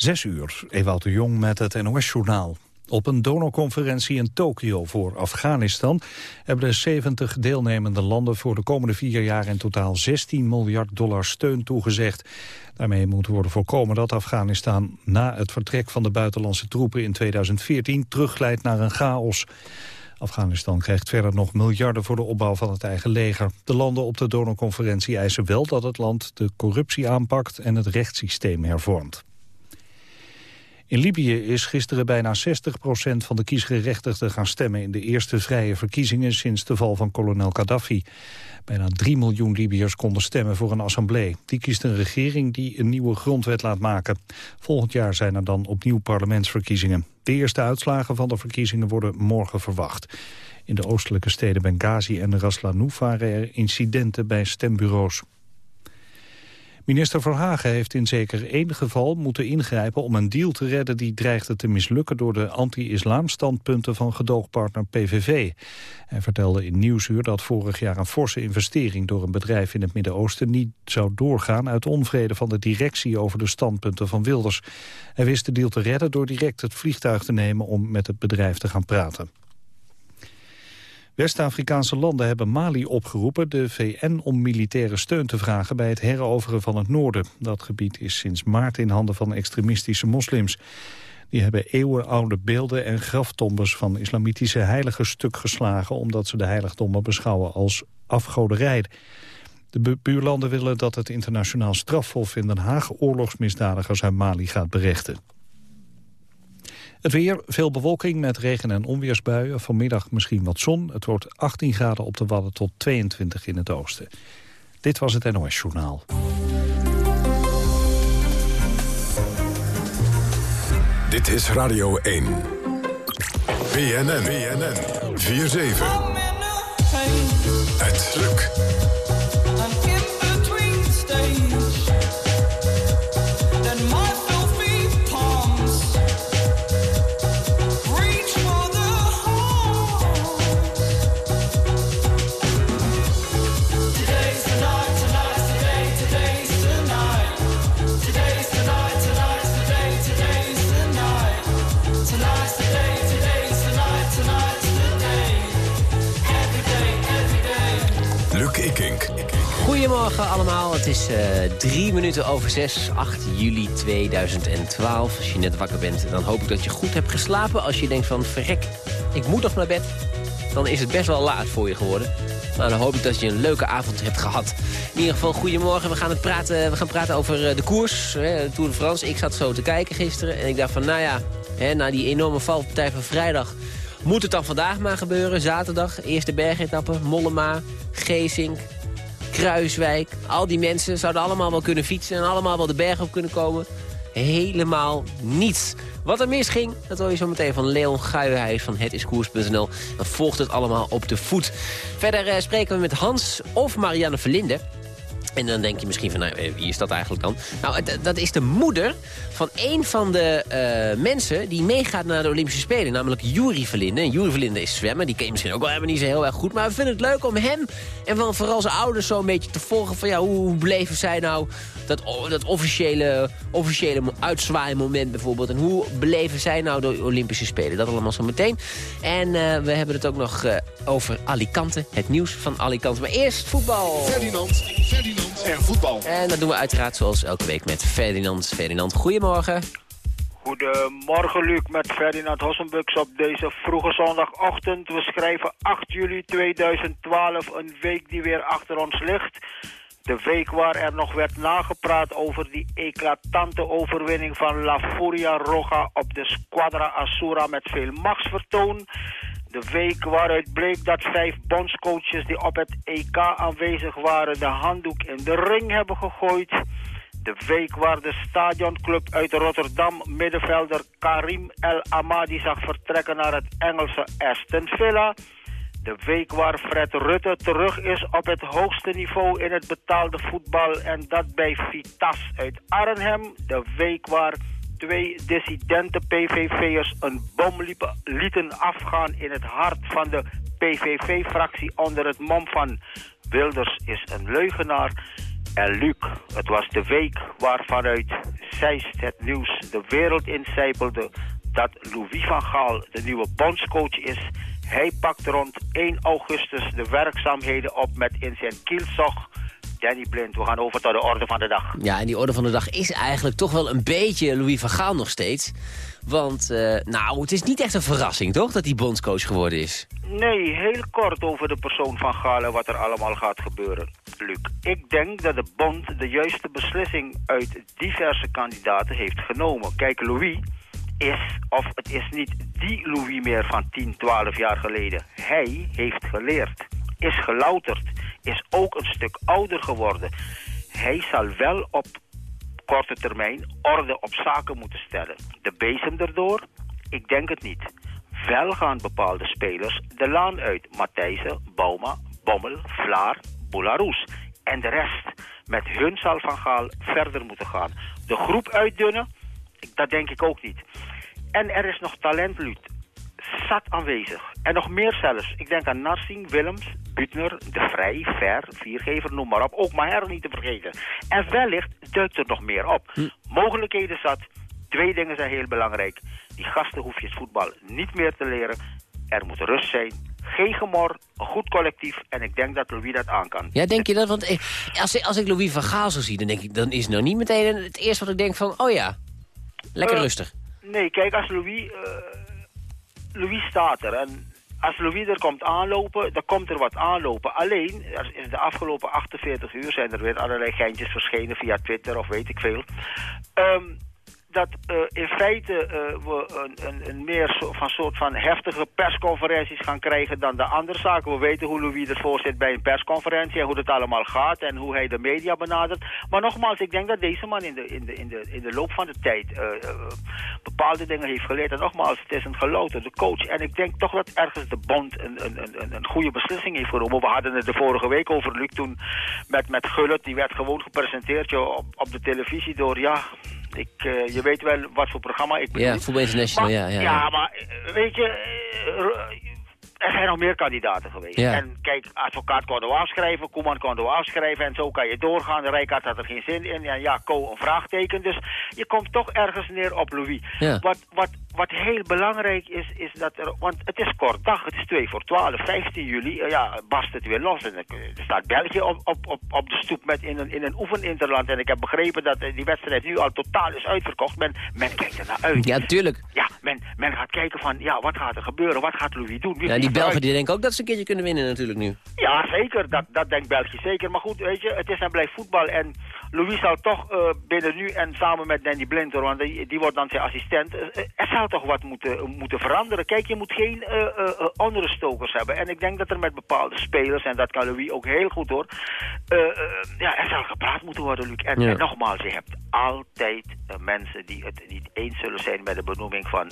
Zes uur, Ewout de Jong met het NOS-journaal. Op een donorconferentie in Tokio voor Afghanistan... hebben de 70 deelnemende landen voor de komende vier jaar... in totaal 16 miljard dollar steun toegezegd. Daarmee moet worden voorkomen dat Afghanistan... na het vertrek van de buitenlandse troepen in 2014 terugglijdt naar een chaos. Afghanistan krijgt verder nog miljarden voor de opbouw van het eigen leger. De landen op de donorconferentie eisen wel dat het land de corruptie aanpakt en het rechtssysteem hervormt. In Libië is gisteren bijna 60% van de kiesgerechtigden gaan stemmen... in de eerste vrije verkiezingen sinds de val van kolonel Gaddafi. Bijna 3 miljoen Libiërs konden stemmen voor een assemblee. Die kiest een regering die een nieuwe grondwet laat maken. Volgend jaar zijn er dan opnieuw parlementsverkiezingen. De eerste uitslagen van de verkiezingen worden morgen verwacht. In de oostelijke steden Benghazi en Ras waren er incidenten bij stembureaus. Minister Verhagen heeft in zeker één geval moeten ingrijpen om een deal te redden die dreigde te mislukken door de anti-islamstandpunten van gedoogpartner PVV. Hij vertelde in Nieuwsuur dat vorig jaar een forse investering door een bedrijf in het Midden-Oosten niet zou doorgaan uit onvrede van de directie over de standpunten van Wilders. Hij wist de deal te redden door direct het vliegtuig te nemen om met het bedrijf te gaan praten. West-Afrikaanse landen hebben Mali opgeroepen de VN om militaire steun te vragen bij het heroveren van het noorden. Dat gebied is sinds maart in handen van extremistische moslims. Die hebben eeuwenoude beelden en graftombes van islamitische heiligen stuk geslagen... omdat ze de heiligdommen beschouwen als afgoderij. De buurlanden willen dat het internationaal strafhof in Den Haag oorlogsmisdadigers uit Mali gaat berechten. Het weer, veel bewolking met regen- en onweersbuien. Vanmiddag misschien wat zon. Het wordt 18 graden op de Wadden tot 22 in het oosten. Dit was het NOS Journaal. Dit is Radio 1. BNN, BNN, 4-7. Het lukt. Goedemorgen allemaal, het is uh, drie minuten over zes, 8 juli 2012. Als je net wakker bent, dan hoop ik dat je goed hebt geslapen. Als je denkt van, verrek, ik moet nog naar bed, dan is het best wel laat voor je geworden. Maar dan hoop ik dat je een leuke avond hebt gehad. In ieder geval, goedemorgen. We gaan, het praten, we gaan praten over eh, de koers, de Tour de France. Ik zat zo te kijken gisteren en ik dacht van, nou ja, hè, na die enorme valpartij van vrijdag... moet het dan vandaag maar gebeuren, zaterdag. Eerste bergetappe, Mollema, Geesink, Kruiswijk. Al die mensen zouden allemaal wel kunnen fietsen en allemaal wel de berg op kunnen komen. Helemaal niets. Wat er misging, dat hoor je zo meteen van Leon Guijenhuis van hetiskoers.nl. Dan volgt het allemaal op de voet. Verder uh, spreken we met Hans of Marianne Verlinde. En dan denk je misschien van, nou, eh, wie is dat eigenlijk dan? Nou, dat is de moeder van een van de uh, mensen die meegaat naar de Olympische Spelen. Namelijk Juri Verlinde. En Juri Verlinde is zwemmen. Die ken je misschien ook wel helemaal niet zo heel erg goed. Maar we vinden het leuk om hem en vooral zijn ouders zo een beetje te volgen. Van ja, hoe beleven zij nou dat, dat officiële, officiële moment bijvoorbeeld. En hoe beleven zij nou de Olympische Spelen? Dat allemaal zo meteen. En uh, we hebben het ook nog uh, over Alicante. Het nieuws van Alicante. Maar eerst voetbal. Ferdinand, Ferdinand en voetbal. En dat doen we uiteraard zoals elke week met Ferdinand. Ferdinand, goedemorgen. Goedemorgen Luc met Ferdinand Hossenbux op deze vroege zondagochtend. We schrijven 8 juli 2012, een week die weer achter ons ligt. De week waar er nog werd nagepraat over die eclatante overwinning van La Furia Roja op de Squadra Azura met veel machtsvertoon. De week waaruit bleek dat vijf bondscoaches die op het EK aanwezig waren de handdoek in de ring hebben gegooid. De week waar de stadionclub uit Rotterdam middenvelder Karim El Amadi zag vertrekken naar het Engelse Aston Villa. De week waar Fred Rutte terug is op het hoogste niveau in het betaalde voetbal en dat bij Vitas uit Arnhem. De week waar twee dissidente PVV'ers een bom lieten afgaan in het hart van de PVV-fractie onder het mom van Wilders is een leugenaar. En Luc, het was de week waarvanuit Zeist het nieuws de wereld incijpelde dat Louis van Gaal de nieuwe bondscoach is. Hij pakt rond 1 augustus de werkzaamheden op met in zijn kielzog Danny Blind. We gaan over tot de orde van de dag. Ja, en die orde van de dag is eigenlijk toch wel een beetje Louis van Gaal nog steeds. Want, uh, nou, het is niet echt een verrassing, toch, dat hij bondscoach geworden is? Nee, heel kort over de persoon van Gaal en wat er allemaal gaat gebeuren, Luc. Ik denk dat de bond de juiste beslissing uit diverse kandidaten heeft genomen. Kijk, Louis is, of het is niet die Louis meer van 10, 12 jaar geleden. Hij heeft geleerd, is gelouterd, is ook een stuk ouder geworden. Hij zal wel op korte termijn orde op zaken moeten stellen. De bezem erdoor? Ik denk het niet. Wel gaan bepaalde spelers de laan uit. Matthijssen, Bauma, Bommel, Vlaar, Boularoes. En de rest. Met hun zal Van Gaal verder moeten gaan. De groep uitdunnen? Dat denk ik ook niet. En er is nog talent, Luut. Zat aanwezig. En nog meer zelfs. Ik denk aan Narsing, Willems, Butner, De Vrij, Ver, Viergever, noem maar op. Ook Maher niet te vergeten. En wellicht duikt er nog meer op. Hm. Mogelijkheden zat. Twee dingen zijn heel belangrijk. Die gasten hoef je het voetbal niet meer te leren. Er moet rust zijn. Geen gemor, een goed collectief. En ik denk dat Louis dat aan kan. Ja, denk je dat? Want als, ik, als ik Louis van Gaal zo zie, dan, denk ik, dan is het nou niet meteen het eerste wat ik denk van... oh ja, lekker uh, rustig. Nee, kijk, als Louis... Uh, Louis staat er en als Louis er komt aanlopen, dan komt er wat aanlopen. Alleen, is de afgelopen 48 uur zijn er weer allerlei geintjes verschenen via Twitter of weet ik veel. Um, dat uh, in feite uh, we een, een, een, meer van soort van heftige persconferenties gaan krijgen dan de andere zaken. We weten hoe Louis ervoor zit bij een persconferentie en hoe het allemaal gaat en hoe hij de media benadert. Maar nogmaals, ik denk dat deze man in de, in de, in de, in de loop van de tijd uh, bepaalde dingen heeft geleerd. En nogmaals, het is een gelouterde coach. En ik denk toch dat ergens de bond een, een, een, een goede beslissing heeft genomen. We hadden het de vorige week over Luc toen met, met Gullit. Die werd gewoon gepresenteerd op, op de televisie door, ja... Ik, uh, je weet wel wat voor programma ik bedoel. Ja, Voetbal International, maar, ja, ja. Ja, maar weet je, er zijn nog meer kandidaten geweest. Ja. En kijk, advocaat kon er afschrijven, Koeman kon er afschrijven en zo kan je doorgaan. De Rijkaard had er geen zin in en ja, Co een vraagteken. Dus je komt toch ergens neer op Louis. Ja. Wat, wat, wat heel belangrijk is, is dat er, want het is kort dag, het is 2 voor 12, 15 juli, uh, ja, barst het weer los. En er staat België op, op, op, op de stoep met in een, in een oefeninterland. En ik heb begrepen dat die wedstrijd nu al totaal is uitverkocht. Men, men kijkt er naar uit. Ja, tuurlijk. Ja, men, men gaat kijken van, ja, wat gaat er gebeuren? Wat gaat Louis doen? Wie ja, die Belgen die denken ook dat ze een keertje kunnen winnen natuurlijk nu. Ja, zeker. Dat, dat denkt België zeker. Maar goed, weet je, het is en blijft voetbal. En Louis zal toch uh, binnen nu en samen met Danny Blinter, want die, die wordt dan zijn assistent, uh, er zal toch wat moeten, moeten veranderen. Kijk, je moet geen uh, andere stokers hebben. En ik denk dat er met bepaalde spelers, en dat kan Louis ook heel goed hoor, ja, er zal gepraat moeten worden, Luc. En, Ja. en nogmaals, je hebt altijd mensen die het niet eens zullen zijn met de benoeming van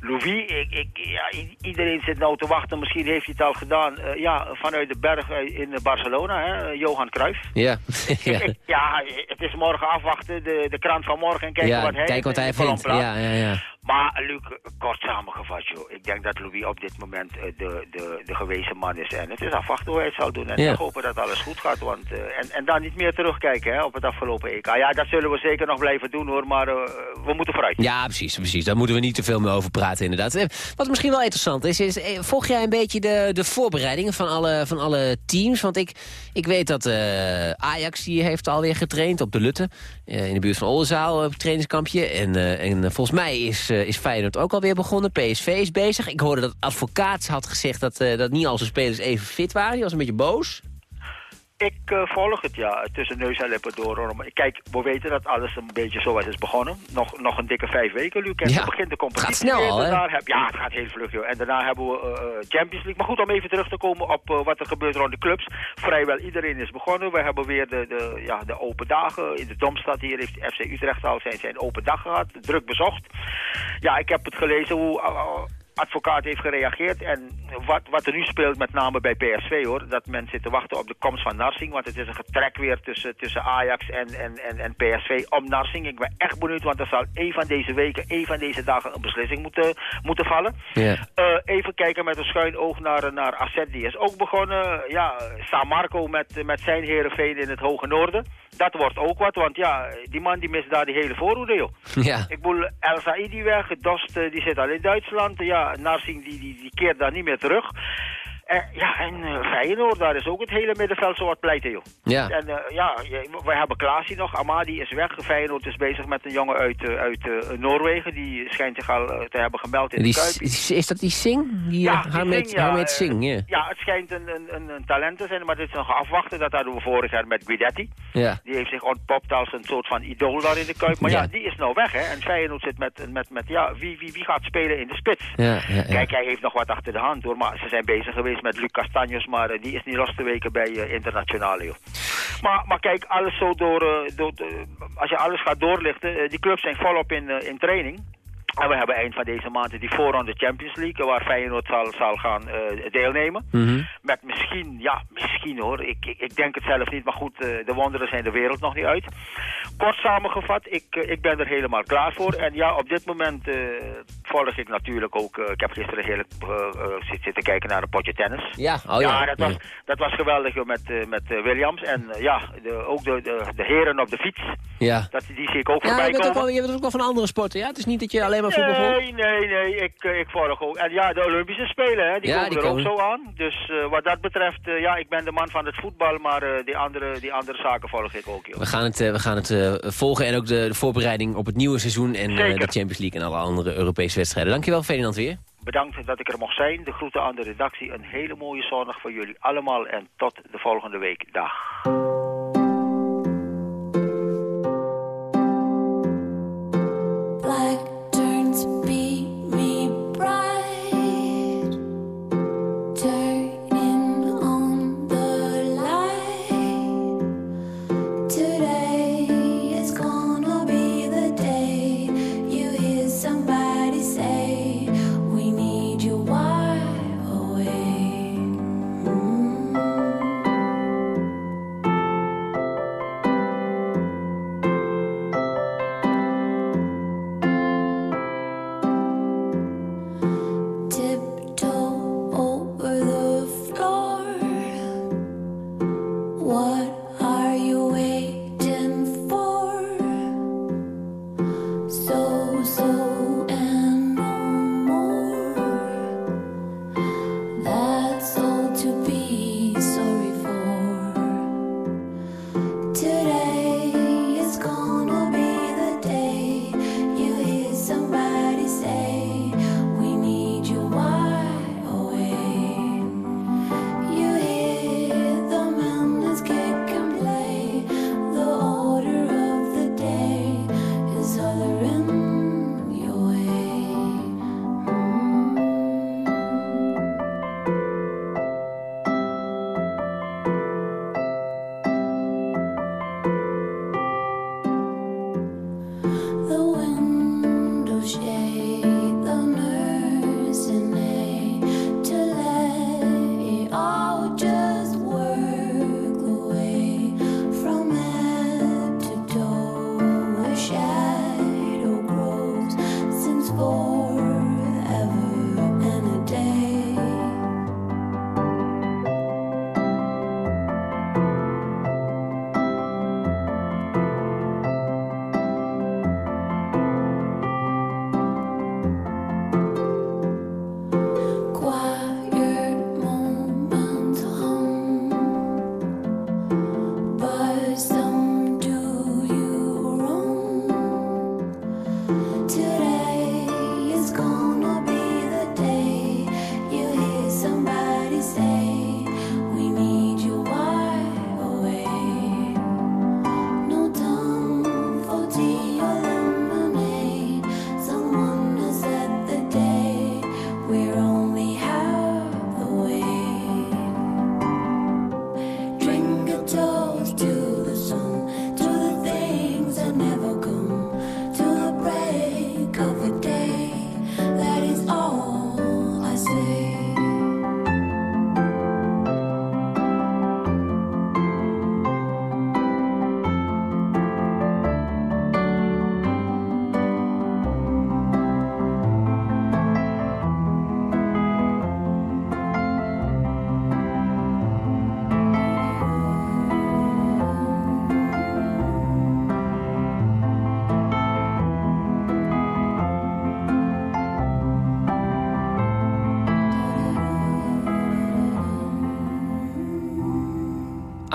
Louis. Ik, ik, ja, iedereen zit nou te wachten, misschien heeft hij het al gedaan, ja, vanuit de berg in Barcelona, hè, Johan Cruijff. Ja, ja. Ik- ja, het is morgen afwachten, de, de krant van morgen en kijken ja, wat hij, kijk wat hij vindt. Ja, ja, ja. Maar Luc, kort samengevat, joh. Ik denk dat Louis op dit moment eh, de, de, de gewezen man is. En het is afwachten hoe hij het zal doen. En Ja. we hopen dat alles goed gaat. Want, eh, en, en dan niet meer terugkijken hè, op het afgelopen EK. Ja, dat zullen we zeker nog blijven doen hoor. Maar eh, we moeten vooruit. Ja, precies, precies. Daar moeten we niet te veel meer over praten, inderdaad. Wat misschien wel interessant is, is eh, volg jij een beetje de, de voorbereidingen van alle, van alle teams? Want ik, ik weet dat eh, Ajax die heeft alweer getraind op de Lutte. in de buurt van Oldenzaal, op het trainingskampje. En, en volgens mij is, eh, is Feyenoord ook alweer begonnen. PSV is bezig. Ik hoorde dat advocaat had gezegd dat, eh, dat niet al zijn spelers even fit waren. Die was een beetje boos. Ik eh, volg het, ja, tussen neus en lippen door. Kijk, we weten dat alles een beetje zoals is begonnen. Nog, nog een dikke vijf weken, Luc. En Ja, dan begint de competitie gaat snel al, hè? Heb, ja, het gaat heel vlug, joh. En daarna hebben we eh, eh, Champions League. Maar goed, om even terug te komen op wat er gebeurt rond de clubs. Vrijwel iedereen is begonnen. We hebben weer de, de, ja, de open dagen. In de Domstad hier heeft FC Utrecht al zijn, zijn open dag gehad. Druk bezocht. Ja, ik heb het gelezen hoe... advocaat heeft gereageerd. En wat, wat er nu speelt, met name bij PSV hoor, dat men zit te wachten op de komst van Narsing. Want het is een getrek weer tussen, tussen Ajax en, en, en, en PSV om Narsing. Ik ben echt benieuwd, want er zal een van deze weken, een van deze dagen een beslissing moeten, moeten vallen. Eh, even kijken met een schuin oog naar, naar Asset. Die is ook begonnen. Ja, San Marco met, met zijn Herenveen in het hoge noorden. Dat wordt ook wat, want ja, die man die mist daar die hele voorhoede, joh. Ja. Ik bedoel, El Saidi weg, Dost eh, die zit al in Duitsland. Ja, Narsing die, die, die keert daar niet meer terug. En, ja, en eh, Feyenoord, daar is ook het hele middenveld zo wat pleiten, joh. Ja. En eh, ja, wij hebben Klaasie nog. Amadi is weg. Feyenoord is bezig met een jongen uit, eh, uit eh, Noorwegen. Die schijnt zich al eh, te hebben gemeld in Die, de Kuip. is, is dat die Sing? Die Ja, Harmet, Singh, ja, Harmet eh, Singh, ja. Ja, het schijnt een, een, een, talent te zijn, maar dit is nog afwachten. Dat hadden we vorig jaar met Guidetti. Ja. Die heeft zich ontpopt als een soort van idool daar in de Kuip. Maar ja, Ja. die is nou weg, hè. En Feyenoord zit met, met, met ja, wie, wie, wie gaat spelen in de spits? Ja, ja, ja. Kijk, hij heeft nog wat achter de hand, hoor. Maar ze zijn bezig geweest met Luc Castanjos, maar eh, die is niet los te weken bij eh, internationale. Maar, maar kijk, alles zo door, eh, door als je alles gaat doorlichten, die clubs zijn volop in, in training. En we hebben eind van deze maand die voorronde Champions League, waar Feyenoord zal, zal gaan eh, deelnemen. Mhm. Met misschien, ja, misschien hoor. Ik, ik, ik denk het zelf niet, maar goed, eh, de wonderen zijn de wereld nog niet uit. Kort samengevat, ik, eh, ik ben er helemaal klaar voor. En ja, op dit moment eh, volg ik natuurlijk ook... eh, ik heb gisteren heerlijk zit- zitten kijken naar een potje tennis. Ja, oh ja. dat, was, Ja. dat was geweldig met, eh, met Williams. En ja, de, ook de, de, de heren op de fiets. Ja. Dat, die zie ik ook Ja, voorbij je ook komen. wel, je bent ook wel van andere sporten, ja? Het is niet dat je alleen maar voetbal volgt? Nee, nee, nee. Ik, eh, ik volg ook. En ja, de Olympische Spelen, hè, die Ja, komen die er komen. ook zo aan. Dus eh, wat dat betreft, eh, ja, ik ben de man van het voetbal, maar eh, die, andere, die andere zaken volg ik ook, joh. We gaan het, eh, we gaan het eh, volgen en ook de, de voorbereiding op het nieuwe seizoen... en eh, de Champions League en alle andere Europese wedstrijden. Dankjewel, Ferdinand weer. Bedankt dat ik er mocht zijn. De groeten aan de redactie. Een hele mooie zondag voor jullie allemaal. En tot de volgende week. Dag. be me bright.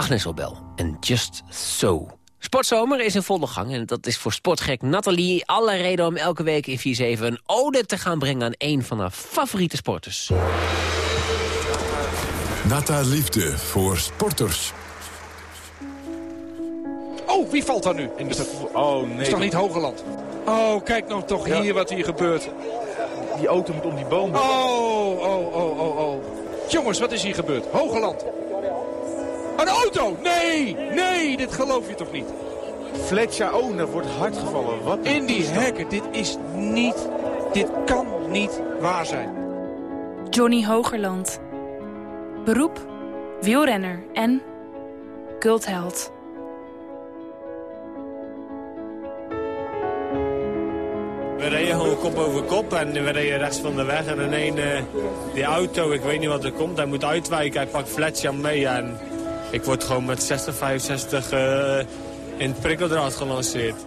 Agnes Obel en Just So. Sportzomer is in volle gang en dat is voor sportgek Nathalie alle reden om elke week in 4-7 een ode te gaan brengen aan een van haar favoriete sporters. Nata Liefde voor sporters. Oh, wie valt daar nu? In de... Oh is nee, toch niet Hogeland? Oh, kijk nou toch Ja. hier wat hier gebeurt. die auto moet om die boom. Oh, oh, oh, oh, oh. Jongens, wat is hier gebeurd? Hogeland. Een auto! Nee, nee, dit geloof je toch niet? Fletcher, daar wordt hard gevallen. Wat In die hekken, dit is niet, dit kan niet waar zijn. Johnny Hogerland. Beroep, wielrenner en cultheld. We reden gewoon kop over kop en we reden rechts van de weg. En ineens eh die auto, ik weet niet wat er komt, hij moet uitwijken. Hij pakt Fletcher mee en ik word gewoon met 60, 65 eh, in het prikkeldraad gelanceerd.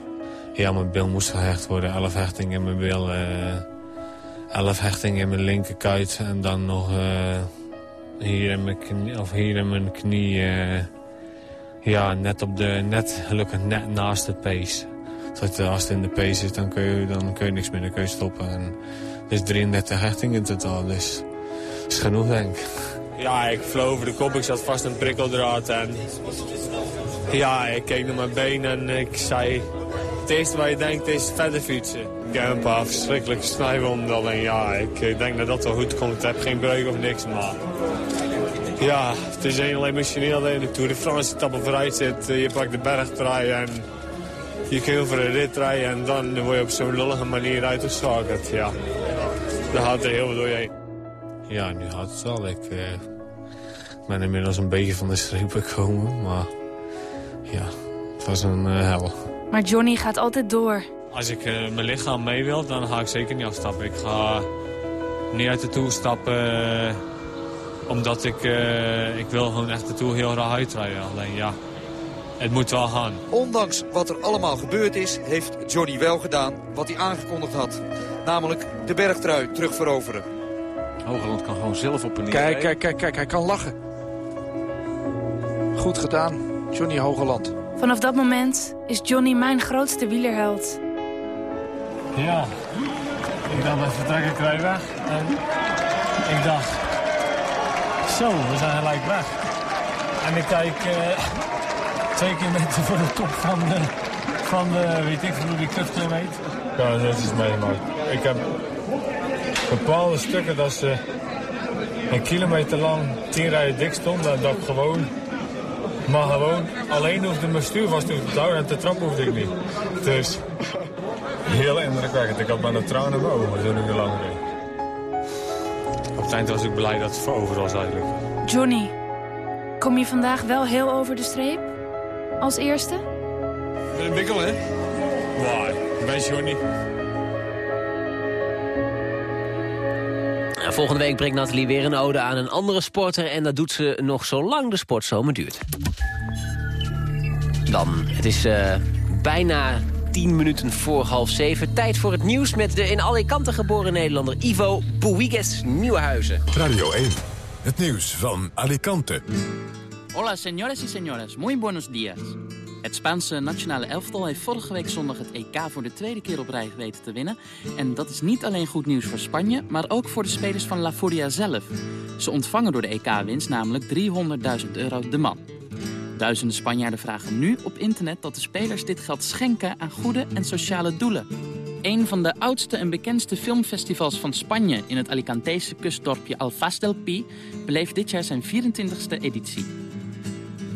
Ja, mijn bil moest gehecht worden. 11 hechtingen in mijn bil. eh 11 hechtingen in mijn linkerkuit. En dan nog eh, hier, in mijn knie, of hier in mijn knie. eh, ja, net op de, net, gelukkig net naast de pees. Dat als het in de pees zit, dan kun, je, dan kun je niks meer, dan kun je stoppen. En is 33 hechtingen in totaal, dus is genoeg, denk ik. Ja, ik vloog over de kop, ik zat vast een prikkeldraad. En ja, ik keek naar mijn been en ik zei... Het eerste wat je denkt is verder fietsen. Ik heb een paar verschrikkelijke snijwonden. Alleen ja, ik eh, denk dat dat wel goed komt. Ik heb geen breuk of niks, maar... Ja, het is heel emotioneel dat je de Tour de France etappe vooruit zit. Eh, Je pakt de bergtrui en je kunt over een rit rijden en dan word je op zo'n lullige manier uitgeschakeld. Ja, daar gaat er heel veel door je. Ja, nu gaat het wel. Ik eh, ben inmiddels een beetje van de streep gekomen, maar ja, het was een eh, hel. Maar Johnny gaat altijd door. Als ik eh, mijn lichaam mee wil, dan ga ik zeker niet afstappen. Ik ga niet uit de Tour stappen, omdat ik, eh, ik wil gewoon echt de Tour heel graag uitrijden. Alleen ja, het moet wel gaan. Ondanks wat er allemaal gebeurd is, heeft Johnny wel gedaan wat hij aangekondigd had. Namelijk de bergtrui terugveroveren. Hogeland kan gewoon zelf op en neer Kijk, kijk, kijk, kijk, hij kan lachen. Goed gedaan, Johnny Hogeland. Vanaf dat moment is Johnny mijn grootste wielerheld. Ja, ik dacht we vertrekken kwijt weg. En ik dacht, zo, we zijn gelijk weg. En ik kijk eh, twee kilometer voor de top van de, van de weet ik hoe die heet. Ja, dat is meegemaakt. Ik heb bepaalde stukken dat ze een kilometer lang tien rijen dik stonden. En dat ik gewoon, maar gewoon alleen hoefde mijn stuur vast te houden en te trappen hoefde ik niet. Dus Heel indrukwekkend. Ik had bijna tranen in mijn ogen toen ik er lang reed. Op het eind was ik blij dat het voor over was eigenlijk. Johnny, kom je vandaag wel heel over de streep? Als eerste? Een bikkel, hè? Ik ben Johnny. Volgende week brengt Nathalie weer een ode aan een andere sporter... en dat doet ze nog zolang de sportzomer duurt. Dan, het is eh, bijna 10 minuten voor half zeven. Tijd voor het nieuws met de in Alicante geboren Nederlander Ivo Bouygues Nieuwenhuizen. Radio 1. Het nieuws van Alicante. Hola, señores y señoras. Muy buenos días. Het Spaanse nationale elftal heeft vorige week zondag het EK voor de tweede keer op rij weten te winnen. En dat is niet alleen goed nieuws voor Spanje, maar ook voor de spelers van La Furia zelf. Ze ontvangen door de EK-winst namelijk 300.000 euro de man. Duizenden Spanjaarden vragen nu op internet dat de spelers dit geld schenken aan goede en sociale doelen. Een van de oudste en bekendste filmfestivals van Spanje in het Alicantese kustdorpje Alfaz del Pi beleeft dit jaar zijn 24e editie.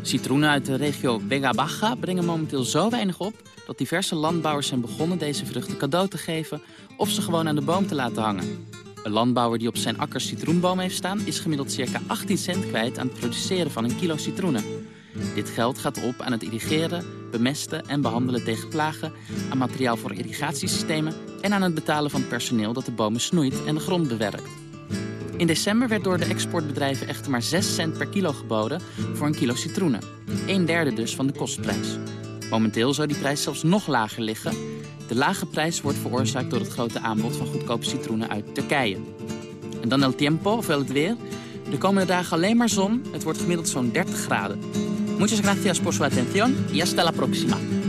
Citroenen uit de regio Vega brengen momenteel zo weinig op dat diverse landbouwers zijn begonnen deze vruchten cadeau te geven of ze gewoon aan de boom te laten hangen. Een landbouwer die op zijn akker citroenboom heeft staan is gemiddeld circa 18 cent kwijt aan het produceren van een kilo citroenen. Dit geld gaat op aan het irrigeren, bemesten en behandelen tegen plagen, aan materiaal voor irrigatiesystemen en aan het betalen van personeel dat de bomen snoeit en de grond bewerkt. In december werd door de exportbedrijven echter maar 6 cent per kilo geboden voor een kilo citroenen. Een derde dus van de kostprijs. Momenteel zou die prijs zelfs nog lager liggen. De lage prijs wordt veroorzaakt door het grote aanbod van goedkope citroenen uit Turkije. En dan el tiempo, ofwel het weer. De komende dagen alleen maar zon. Het wordt gemiddeld zo'n 30 graden. Muchas gracias por su atención y hasta la próxima.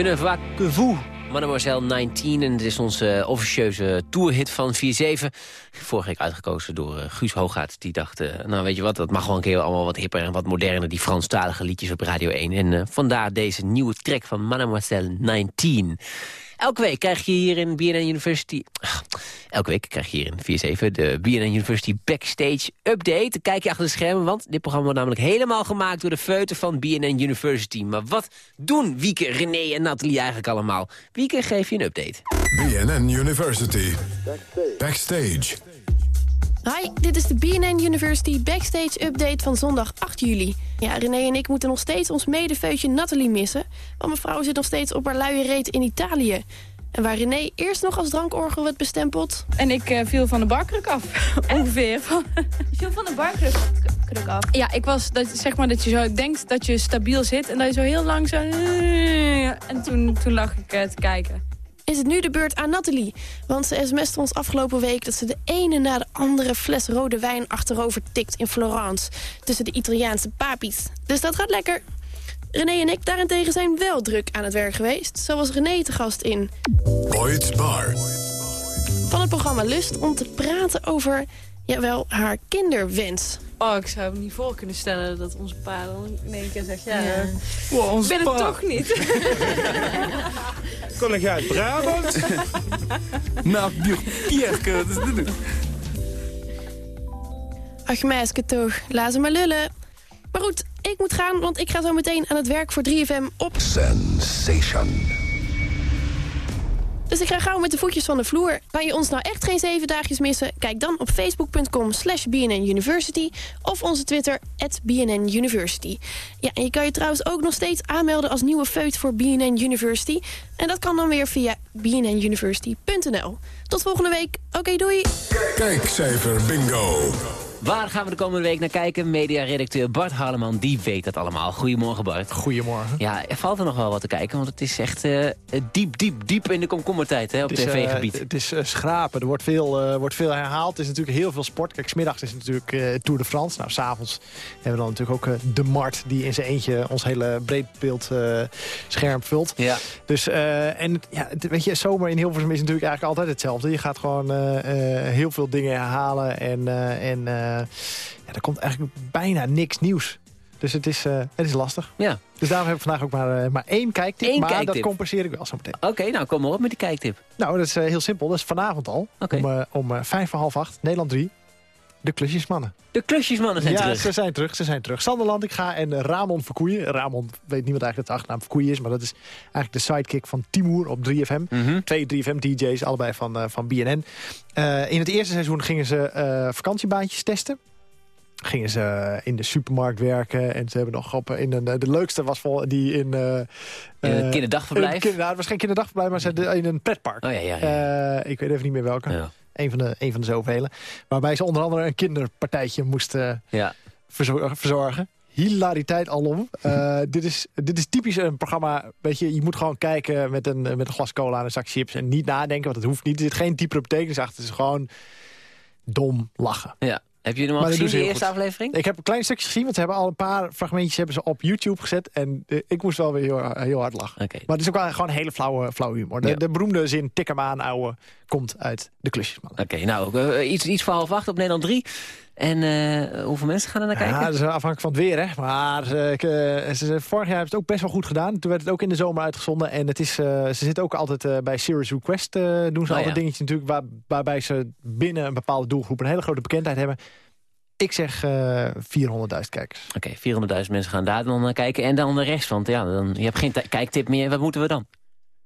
Je ne vois que vous. Mademoiselle 19 en dit is onze officieuze tourhit van 4-7. Vorige week uitgekozen door eh, Guus Hoogaard. Die dacht, eh, nou weet je wat, dat mag wel een keer allemaal wat hipper en wat moderner. Die Franstalige liedjes op Radio 1. En eh, vandaar deze nieuwe track van Mademoiselle 19. Elke week krijg je hier in BNN University... Elke week krijg je hier in 4-7 de BNN University Backstage Update. Kijk je achter de schermen, want dit programma wordt namelijk helemaal gemaakt... door de feuten van BNN University. Maar wat doen Wieke, René en Nathalie eigenlijk allemaal? Wieke, geef je een update. BNN University. Backstage. Hi, dit is de BNN University Backstage Update van zondag 8 juli. Ja, René en ik moeten nog steeds ons medefeutje Nathalie missen... want mevrouw zit nog steeds op haar luie reet in Italië. En waar René eerst nog als drankorgel werd bestempeld... En ik eh, viel van de barkruk af, ongeveer. Je viel van de barkruk kruk af. Ja, ik was, dat, zeg maar dat je zo denkt dat je stabiel zit... en dat je zo heel lang zo... En toen, toen lag ik eh, te kijken. Is het nu de beurt aan Nathalie. Want ze sms'te ons afgelopen week dat ze de ene na de andere fles rode wijn achterover tikt in Florence. Tussen de Italiaanse papies. Dus dat gaat lekker. René en ik daarentegen zijn wel druk aan het werk geweest. Zo was René te gast in Bar. van het programma Lust om te praten over, jawel, haar kinderwens. Oh, ik zou me niet voor kunnen stellen dat onze pa dan in één keer zegt... Ja, Ja. Wow, ons ik ben het toch niet. Kom ik uit Brabant? nou, Pierke, wat is dit? Ach meisje toch, laat ze maar lullen. Maar goed, ik moet gaan, want ik ga zo meteen aan het werk voor 3FM op. Sensation. Dus ik ga gauw met de voetjes van de vloer. Kan je ons nou echt geen zeven dagjes missen? Kijk dan op facebook.com slash bnnuniversity of onze Twitter, at bnnuniversity. Ja, en je kan je trouwens ook nog steeds aanmelden als nieuwe feut voor BNN University. En dat kan dan weer via bnnuniversity.nl. Tot volgende week. Oké, doei! Kijkcijfer bingo. Waar gaan we de komende week naar kijken? Mediaredacteur Bart Harleman, die weet dat allemaal. Goedemorgen Bart. Goedemorgen. Ja, er valt er nog wel wat te kijken, want het is echt eh, diep, diep, diep in de komkommertijd hè, op Het is, eh, tv-gebied. het is eh, schrapen. Er wordt veel, eh, wordt veel herhaald. Het is natuurlijk heel veel sport. Kijk, smiddags is het natuurlijk eh, Tour de France. Nou, s'avonds hebben we dan natuurlijk ook eh, de Mart... die in zijn eentje ons hele breedbeeld eh, scherm vult. Ja. Dus, eh, en ja, weet je, zomer in Hilversum is natuurlijk eigenlijk altijd hetzelfde. Je gaat gewoon eh, eh, heel veel dingen herhalen. En, eh, en eh, ja, er komt eigenlijk bijna niks nieuws. Dus het is, eh, het is lastig. Ja. Dus daarom heb ik vandaag ook maar, eh, maar één kijktip. Eén maar dat compenseer ik wel zo meteen. Oké, nou kom maar op met die kijktip. Nou, dat is eh, heel simpel. Dat is vanavond al. Om, eh, om eh, vijf voor half acht, Nederland 3. De klusjesmannen. De klusjesmannen zijn ja, terug. ze zijn terug. Ze zijn terug. Sander Landinga en eh, Ramon Verkoeien. Ramon weet niemand eigenlijk dat de achternaam Verkoeien is. Maar dat is eigenlijk de sidekick van Timur op 3FM. Mhm. Twee 3FM-dj's, allebei van, eh, van BNN. Eh, in het eerste seizoen gingen ze eh, vakantiebaantjes testen. Gingen ze in de supermarkt werken. En ze hebben nog op in een, de leukste was vol die in... eh, In een eh, kinderdagverblijf? kinder- nou, het was geen kinderdagverblijf, maar ze in een pretpark. Oh ja, ja, ja. Eh, ik weet even niet meer welke. Een van de, een van de zoveel. Waarbij ze onder andere een kinderpartijtje moesten Ja. verzor- verzorgen. Hilariteit alom. Eh, dit, is, dit is typisch een programma. Weet je, je moet gewoon kijken met een, met een glas cola en een zak chips. En niet nadenken, want het hoeft niet. Er zit geen diepere betekenis achter. Het is gewoon dom lachen. Ja. Heb je hem al Maar dat gezien, de eerste goed. aflevering? Ik heb een klein stukje gezien, want ze hebben al een paar fragmentjes hebben ze op YouTube gezet. En eh, ik moest wel weer heel, heel hard lachen. Maar het is ook wel gewoon hele flauwe, flauwe humor. De, Ja. de beroemde zin, tik hem aan, ouwe, komt uit de klusjesman. Oké, nou, eh, iets, iets voor half acht op Nederland 3. En eh, hoeveel mensen gaan er naar kijken? Ja, dat is afhankelijk van het weer, hè. Maar eh, ik, ze, vorig jaar hebben het ook best wel goed gedaan. Toen werd het ook in de zomer uitgezonden. En het is, ze zitten ook altijd bij Serious Request. doen ze Oh, altijd ja. dingetjes natuurlijk... Waar, waarbij ze binnen een bepaalde doelgroep... een hele grote bekendheid hebben. Ik zeg eh 400.000 kijkers. Oké, 400.000 mensen gaan daar dan naar kijken. En dan de rest, want ja, dan, je hebt geen ti- kijktip meer. Wat moeten we dan?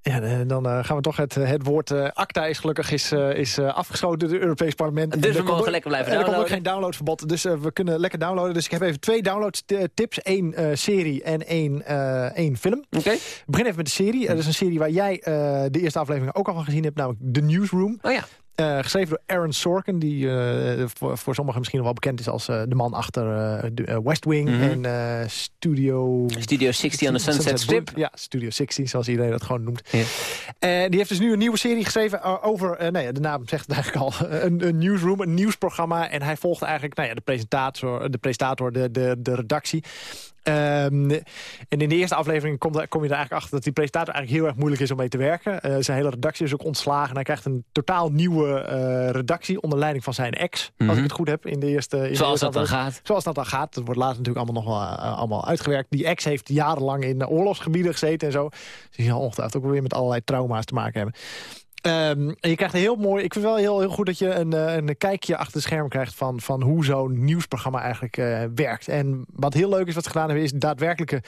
Ja, eh, dan eh, gaan we toch het, het woord eh, ACTA is gelukkig is, eh, is eh, afgeschoten door het Europees Parlement. Dus we mogen ook- lekker blijven en Er komt ook downloaden. geen downloadverbod, dus eh, we kunnen lekker downloaden. Dus ik heb even twee downloadtips. één eh, serie en één, eh, één film. Oké. Ik begin even met de serie. Dat is een serie waar jij eh, de eerste aflevering ook al van gezien hebt, namelijk The Newsroom. Oh ja. Eh, geschreven door Aaron Sorkin, die eh, voor, voor sommigen misschien nog wel bekend is als eh, de man achter de, West Wing Mhm. en Studio... Studio 60 on the Sunset Strip. Ja, Studio 60, zoals iedereen dat gewoon noemt. En die heeft dus nu een nieuwe serie geschreven over, eh, nou de naam zegt het eigenlijk al, een, een newsroom, een nieuwsprogramma. En hij volgt eigenlijk nou ja, de presentator, de, presentator de, de, de redactie. Ehm, en in de eerste aflevering kom, kom je er eigenlijk achter dat die presentator eigenlijk heel erg moeilijk is om mee te werken. Eh, zijn hele redactie is ook ontslagen. En hij krijgt een totaal nieuwe eh, redactie onder leiding van zijn ex. Als Mhm. ik het goed heb in de eerste. In de Zoals eerste dat dan gaat. Zoals dat dan gaat. Dat wordt later natuurlijk allemaal nog wel eh, allemaal uitgewerkt. Die ex heeft jarenlang in oorlogsgebieden gezeten en zo. Dus die zal ongetwijfeld ook weer met allerlei trauma's te maken hebben. Ehm, en je krijgt een heel mooi... Ik vind wel heel, heel goed dat je een, eh, een kijkje achter het scherm krijgt... van, van hoe zo'n nieuwsprogramma eigenlijk eh, werkt. En wat heel leuk is wat ze gedaan hebben... is daadwerkelijke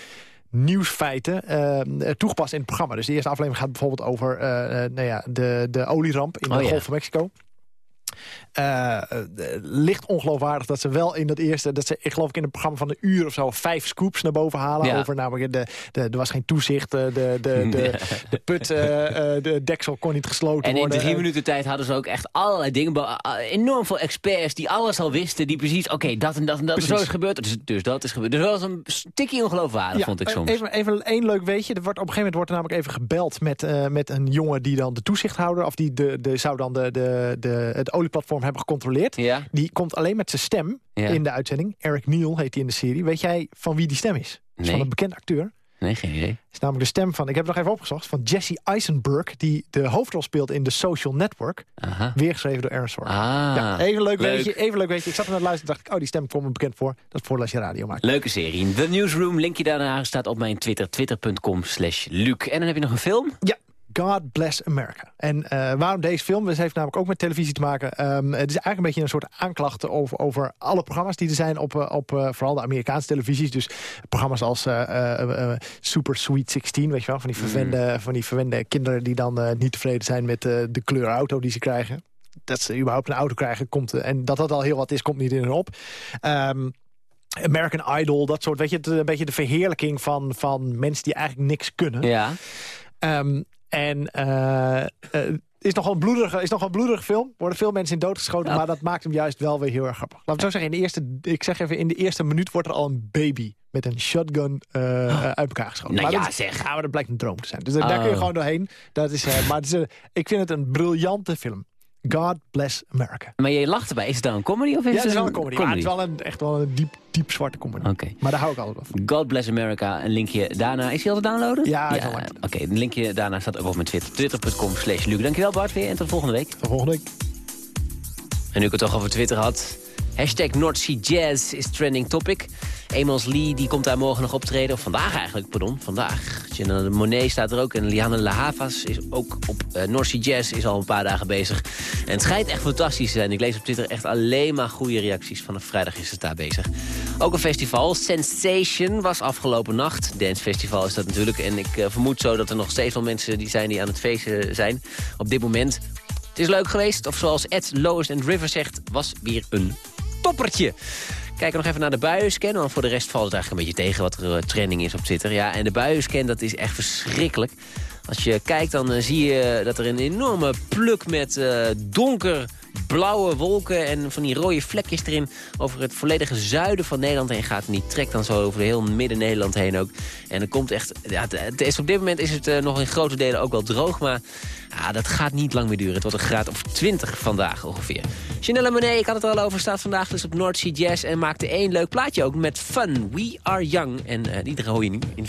nieuwsfeiten eh, toegepast in het programma. Dus de eerste aflevering gaat bijvoorbeeld over eh, nou ja, de, de olieramp in de Oh ja. Golf van Mexico. Eh, eh, licht ongeloofwaardig dat ze wel in dat eerste... dat ze, ik geloof ik in een programma van een uur of zo... vijf scoops naar boven halen. Ja. Over namelijk, de, de, er was geen toezicht. eh, De, de, de, de put, eh, eh, de deksel kon niet gesloten En in worden. drie minuten tijd hadden ze ook echt allerlei dingen. Enorm veel experts die alles al wisten. Die precies, oké, dat en dat en dat. Precies. Zo is gebeurd. Dus, dus dat is gebeurd. Dus dat was een tikje ongeloofwaardig, vond ik soms. Even, even één leuk weetje. Er wordt, op een gegeven moment wordt er namelijk even gebeld met, met een jongen die dan de toezichthouder... of die de, de, zou dan de, de, de, het olieplatform hebben gecontroleerd. Ja. Die komt alleen met zijn stem Ja. in de uitzending. Eric Neal heet hij in de serie. Weet jij van wie die stem is? is Nee. van een bekend acteur. Nee, geen idee. is namelijk de stem van, ik heb het nog even opgezocht... van Jesse Eisenberg, die de hoofdrol speelt in The Social Network. Aha. Weergeschreven door Aaron Sorkin. Ah, ja, even leuk, leuk. Weetje, even leuk weetje. Ik zat er naar het luisteren en dacht ik, oh, die stem komt me bekend voor. Dat is voor als je radio maakt. Leuke serie. The Newsroom, linkje daarnaar staat op mijn Twitter. Twitter.com slash Luc. En dan heb je nog een film. Ja, God Bless America. En eh, waarom deze film? Het heeft namelijk ook met televisie te maken. Ehm, het is eigenlijk een beetje een soort aanklacht over, over alle programma's die er zijn op, eh, op eh, vooral de Amerikaanse televisies. Dus programma's als Super Sweet 16, weet je wel, van die verwende, van die verwende kinderen die dan niet tevreden zijn met de kleur auto die ze krijgen. Dat ze überhaupt een auto krijgen, komt, en dat dat al heel wat is, komt niet in hun op. Ehm, American Idol, dat soort, weet je, een beetje de verheerlijking van, van mensen die eigenlijk niks kunnen. Ja. Ehm, en eh, eh, is nogal een bloederige, is nogal een bloederige film. Er worden veel mensen in doodgeschoten, maar dat maakt hem juist wel weer heel erg grappig. Laten we zo zeggen, in de eerste, ik zeg even, in de eerste minuut wordt er al een baby met een shotgun eh, eh, uit elkaar geschoten. Nou maar ja, dat, zeg. Ja, maar dat blijkt een droom te zijn. Dus daar- daar kun je Oh. gewoon doorheen. Dat is, maar het is, een- ik vind het een briljante film. God Bless America. Maar je lacht erbij. Is het dan een comedy of is Ja, het is wel een comedy. Maar het is wel een, echt wel een diep, diep zwarte comedy. Oké. Maar daar hou ik altijd wel van. God Bless America. Een linkje daarna. Is hij al te downloaden? Ja, lang. Oké, een linkje daarna staat ook op mijn Twitter. Twitter.com slash Luc. Dankjewel Bart weer en tot volgende week. Tot volgende week. En nu ik het toch over Twitter had... Hashtag North Jazz is trending topic. Amos Lee die komt daar morgen nog optreden. Of vandaag eigenlijk, pardon. Vandaag. Jenna Monet staat er ook. En Liane La Havas is ook op uh, North Sea Jazz. Is al een paar dagen bezig. En het schijnt echt fantastisch te zijn. Ik lees op Twitter echt alleen maar goede reacties. Vanaf vrijdag is het daar bezig. Ook een festival. Sensation was afgelopen nacht. Dance Festival is dat natuurlijk. En ik uh, vermoed zo dat er nog steeds wel mensen die zijn die aan het feesten zijn. Op dit moment. Het is leuk geweest. Of zoals Ed Lois and River zegt, was weer een toppertje. Kijken nog even naar de buienscan, want voor de rest valt het eigenlijk een beetje tegen wat er uh, trending is op Twitter. Ja, en de buienscan, dat is echt verschrikkelijk. Als je kijkt, dan uh, zie je dat er een enorme pluk met uh, donker blauwe wolken en van die rode vlekjes erin over het volledige zuiden van Nederland heen gaat. En die trekt dan zo over heel midden-Nederland heen ook. En er komt echt, ja, het, is, op dit moment is het uh, nog in grote delen ook wel droog, maar ja, dat gaat niet lang meer duren. Het wordt een graad of 20 vandaag ongeveer. Chanel Monet, ik had het er al over, staat vandaag dus op North Sea Jazz en maakte één leuk plaatje ook met Fun, We Are Young. En uh, die hoor je nu in 4-7.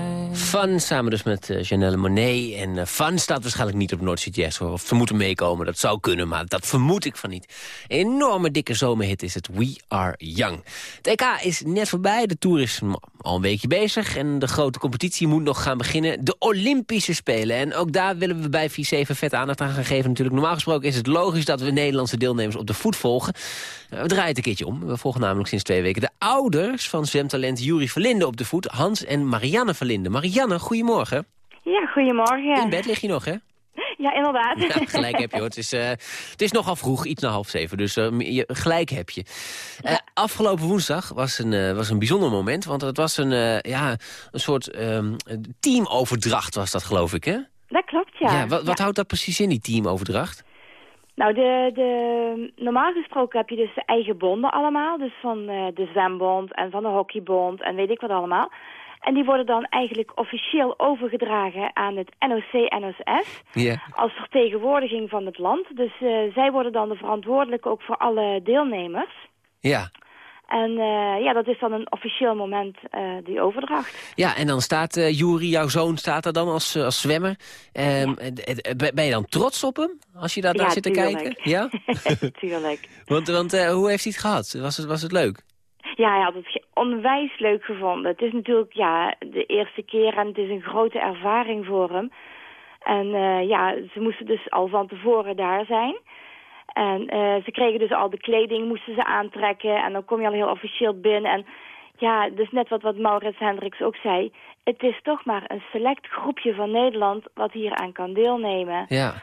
Fun samen dus met uh, Janelle Monet. En uh, Fun staat waarschijnlijk niet op Noord Jazz. Of ze moeten meekomen, dat zou kunnen, maar dat vermoed ik van niet. Een enorme dikke zomerhit is het We Are Young. Het EK is net voorbij, de Tour is al een weekje bezig... en de grote competitie moet nog gaan beginnen. De Olympische Spelen. En ook daar willen we bij 4-7 vet aandacht aan gaan geven. Natuurlijk, normaal gesproken is het logisch dat we Nederlandse deelnemers op de voet volgen. We draaien het een keertje om. We volgen namelijk sinds twee weken de ouders van zwemtalent Juri Verlinde op de voet. Hans en Marianne Verlinde. Marianne, goedemorgen. Ja, goedemorgen. In bed lig je nog, hè? Ja, inderdaad. Ja, gelijk heb je hoor. Het is, uh, het is nogal vroeg, iets na half zeven. Dus uh, je, gelijk heb je. Uh, afgelopen woensdag was een, was een bijzonder moment. Want het was een, ja, een soort um, teamoverdracht was dat, geloof ik, hè? Dat klopt, ja. ja wat wat houdt dat precies in, die teamoverdracht? Nou, de, de, normaal gesproken heb je dus de eigen bonden allemaal. Dus van de zwembond en van de hockeybond en weet ik wat allemaal. En die worden dan eigenlijk officieel overgedragen aan het NOC-NSF yeah. als vertegenwoordiging van het land. Dus uh, zij worden dan de verantwoordelijke ook voor alle deelnemers. Ja. En uh, ja, dat is dan een officieel moment, uh, die overdracht. Ja, en dan staat uh, Juri, jouw zoon, staat er dan als, als zwemmer. Um, ja. Ben je dan trots op hem, als je daar, daar ja, zit te kijken? Ja, tuurlijk. want want hoe heeft hij het gehad? Was het, was het leuk? Ja, hij had het onwijs leuk gevonden. Het is natuurlijk ja, de eerste keer en het is een grote ervaring voor hem. En uh, ja, ze moesten dus al van tevoren daar zijn. En uh, ze kregen dus al de kleding, moesten ze aantrekken. En dan kom je al heel officieel binnen. En ja, dus net wat, wat Maurits Hendricks ook zei. Het is toch maar een select groepje van Nederland wat hier aan kan deelnemen. Ja.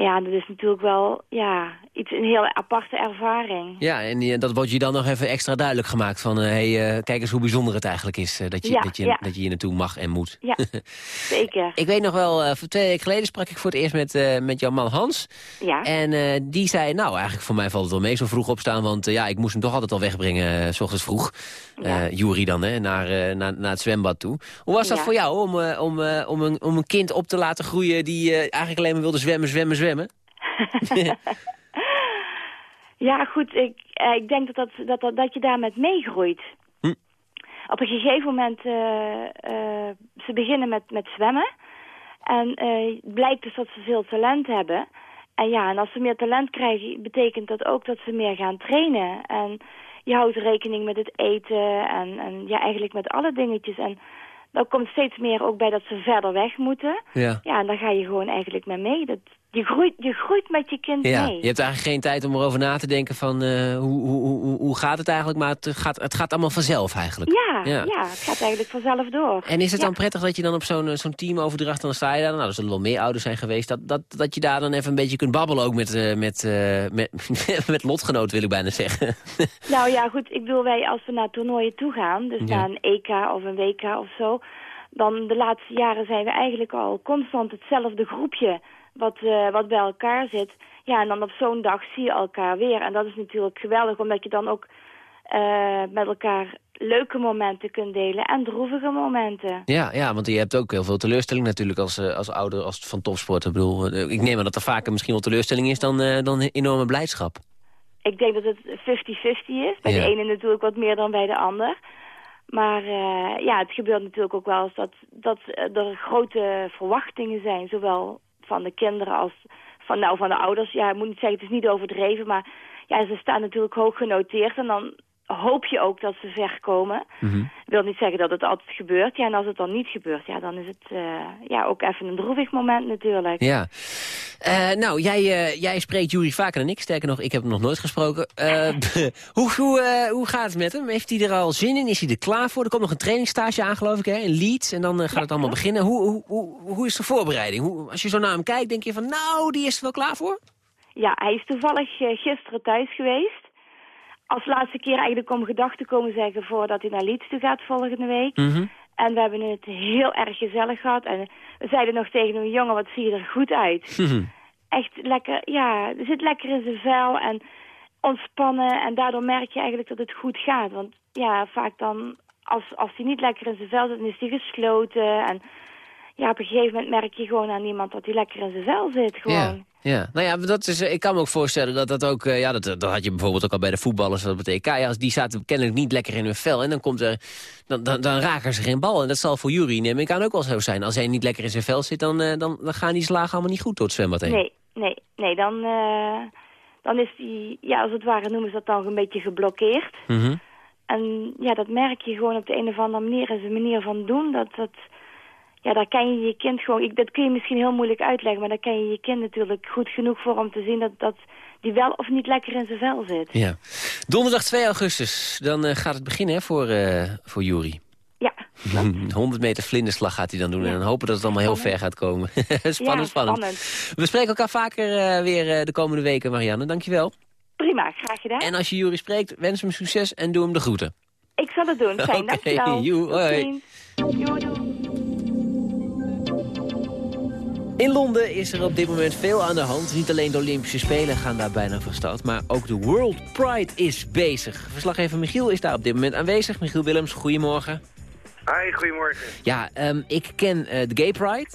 Ja, dat is natuurlijk wel ja, iets, een heel aparte ervaring. Ja, en dat wordt je dan nog even extra duidelijk gemaakt. Van, uh, hey, uh, kijk eens hoe bijzonder het eigenlijk is dat, je, ja, dat, je, ja. dat je hier naartoe mag en moet. Ja, zeker. ik weet nog wel, twee weken geleden sprak ik voor het eerst met, met jouw man Hans. Ja. En die zei, nou eigenlijk voor mij valt het wel mee zo vroeg opstaan. Want ja, ik moest hem toch altijd al wegbrengen, s ochtends vroeg. Ja. Juri dan, hè, naar, naar, naar het zwembad toe. Hoe was dat voor jou om, om, om, een, om een kind op te laten groeien... die eigenlijk alleen maar wilde zwemmen, zwemmen, zwemmen? Ja, goed, ik, eh, ik denk dat, dat, dat, dat, dat je daarmee meegroeit. Hm. Op een gegeven moment, eh, eh, ze beginnen met, met zwemmen. En het blijkt dus dat ze veel talent hebben. En ja, en als ze meer talent krijgen, betekent dat ook dat ze meer gaan trainen. En je houdt rekening met het eten en, en ja, eigenlijk met alle dingetjes. En dan komt steeds meer ook bij dat ze verder weg moeten. Ja. Ja, en dan ga je gewoon eigenlijk mee mee. Dat, je, groeit, je groeit met je kind Ja, mee. je hebt eigenlijk geen tijd om erover na te denken van uh, hoe, hoe, hoe, hoe gaat het eigenlijk, maar het gaat, het gaat allemaal vanzelf eigenlijk. Ja, ja, ja. het gaat eigenlijk vanzelf door. En is het ja. dan prettig dat je dan op zo'n zo'n teamoverdracht, dan sta je daar, nou er zullen wel meer ouders zijn geweest, dat, dat, dat je daar dan even een beetje kunt babbelen ook met, uh, met, uh, met, met lotgenoot wil ik bijna zeggen. nou ja, goed, ik bedoel wij als we naar toernooien toe gaan, dus naar een EK of een WK of zo, dan de laatste jaren zijn we eigenlijk al constant hetzelfde groepje wat, uh, wat bij elkaar zit. Ja, en dan op zo'n dag zie je elkaar weer. En dat is natuurlijk geweldig, omdat je dan ook uh, met elkaar leuke momenten kunt delen en droevige momenten. Ja, ja, want je hebt ook heel veel teleurstelling natuurlijk als, uh, als ouder als van topsport. Ik bedoel, ik neem aan dat er vaker misschien wel teleurstelling is dan, uh, dan enorme blijdschap. Ik denk dat het 50-50 is. Bij Ja. de ene natuurlijk wat meer dan bij de ander. Maar uh, ja, het gebeurt natuurlijk ook wel eens dat, dat er grote verwachtingen zijn. Zowel van de kinderen als van, nou, van de ouders. Ja, ik moet niet zeggen, het is niet overdreven. Maar ja, ze staan natuurlijk hoog genoteerd. En dan hoop je ook dat ze ver komen. Mhm. Wil niet zeggen dat het altijd gebeurt. Ja, en als het dan niet gebeurt, ja, dan is het uh, ja, ook even een droevig moment natuurlijk. Ja. Uh, nou, jij, uh, jij spreekt Jury vaker dan ik. Sterker nog, ik heb hem nog nooit gesproken. hoe, hoe, hoe gaat het met hem? Heeft hij er al zin in? Is hij er klaar voor? Er komt nog een trainingsstage aan, geloof ik, hè? in Leeds. En dan gaat ja, het allemaal beginnen. Hoe, hoe, hoe, hoe is de voorbereiding? Hoe, als je zo naar hem kijkt, denk je van, nou, die is er wel klaar voor? Ja, hij is toevallig gisteren thuis geweest als laatste keer eigenlijk om gedachten te komen zeggen voordat hij naar Leeds toe gaat volgende week. Mm -hmm. En we hebben het heel erg gezellig gehad. En we zeiden nog tegen hem, jongen, wat zie je er goed uit. Mm -hmm. Echt lekker, ja, zit lekker in zijn vel en ontspannen. En daardoor merk je eigenlijk dat het goed gaat. Want ja, vaak dan, als, als hij niet lekker in zijn vel zit, dan is hij gesloten. En ja, op een gegeven moment merk je gewoon aan iemand dat hij lekker in zijn vel zit. Gewoon. Ja. Ja, nou ja, dat is, eh, ik kan me ook voorstellen dat dat ook... eh, Ja, dat, dat had je bijvoorbeeld ook al bij de voetballers op het EK. Ja, als die zaten kennelijk niet lekker in hun vel. En dan, komt er, dan, dan, dan raken ze geen bal. En dat zal voor Jury neem ik aan ook wel zo zijn. Als hij niet lekker in zijn vel zit, dan, eh, dan, dan gaan die slagen allemaal niet goed door het zwembad heen. Nee, nee, nee. Dan, dan is die, ja, als het ware noemen ze dat dan een beetje geblokkeerd. Mhm. En ja, dat merk je gewoon op de een of andere manier. En zijn manier van doen, dat, dat, ja, daar ken je je kind gewoon... Ik, dat kun je misschien heel moeilijk uitleggen, maar daar ken je je kind natuurlijk goed genoeg voor om te zien dat, dat die wel of niet lekker in zijn vel zit. Ja. Donderdag 2 augustus, dan eh, gaat het beginnen hè, voor, eh voor Jury. Ja. 100 meter vlinderslag gaat hij dan doen. En dan hopen dat het allemaal heel ver gaat komen. spannend, Ja, spannend. spannend. We spreken elkaar vaker eh, weer de komende weken, Marianne. Dankjewel. Prima, graag gedaan. En als je Jury spreekt, wens hem succes en doe hem de groeten. Ik zal het doen. Fijn, Oké, dankjewel. joe, hoi. doei. In Londen is er op dit moment veel aan de hand. Niet alleen de Olympische Spelen gaan daar bijna van start... maar ook de World Pride is bezig. Verslaggever Michiel is daar op dit moment aanwezig. Michiel Willems, goedemorgen. Hi, goedemorgen. Ja, ehm, ik ken eh, de Gay Pride,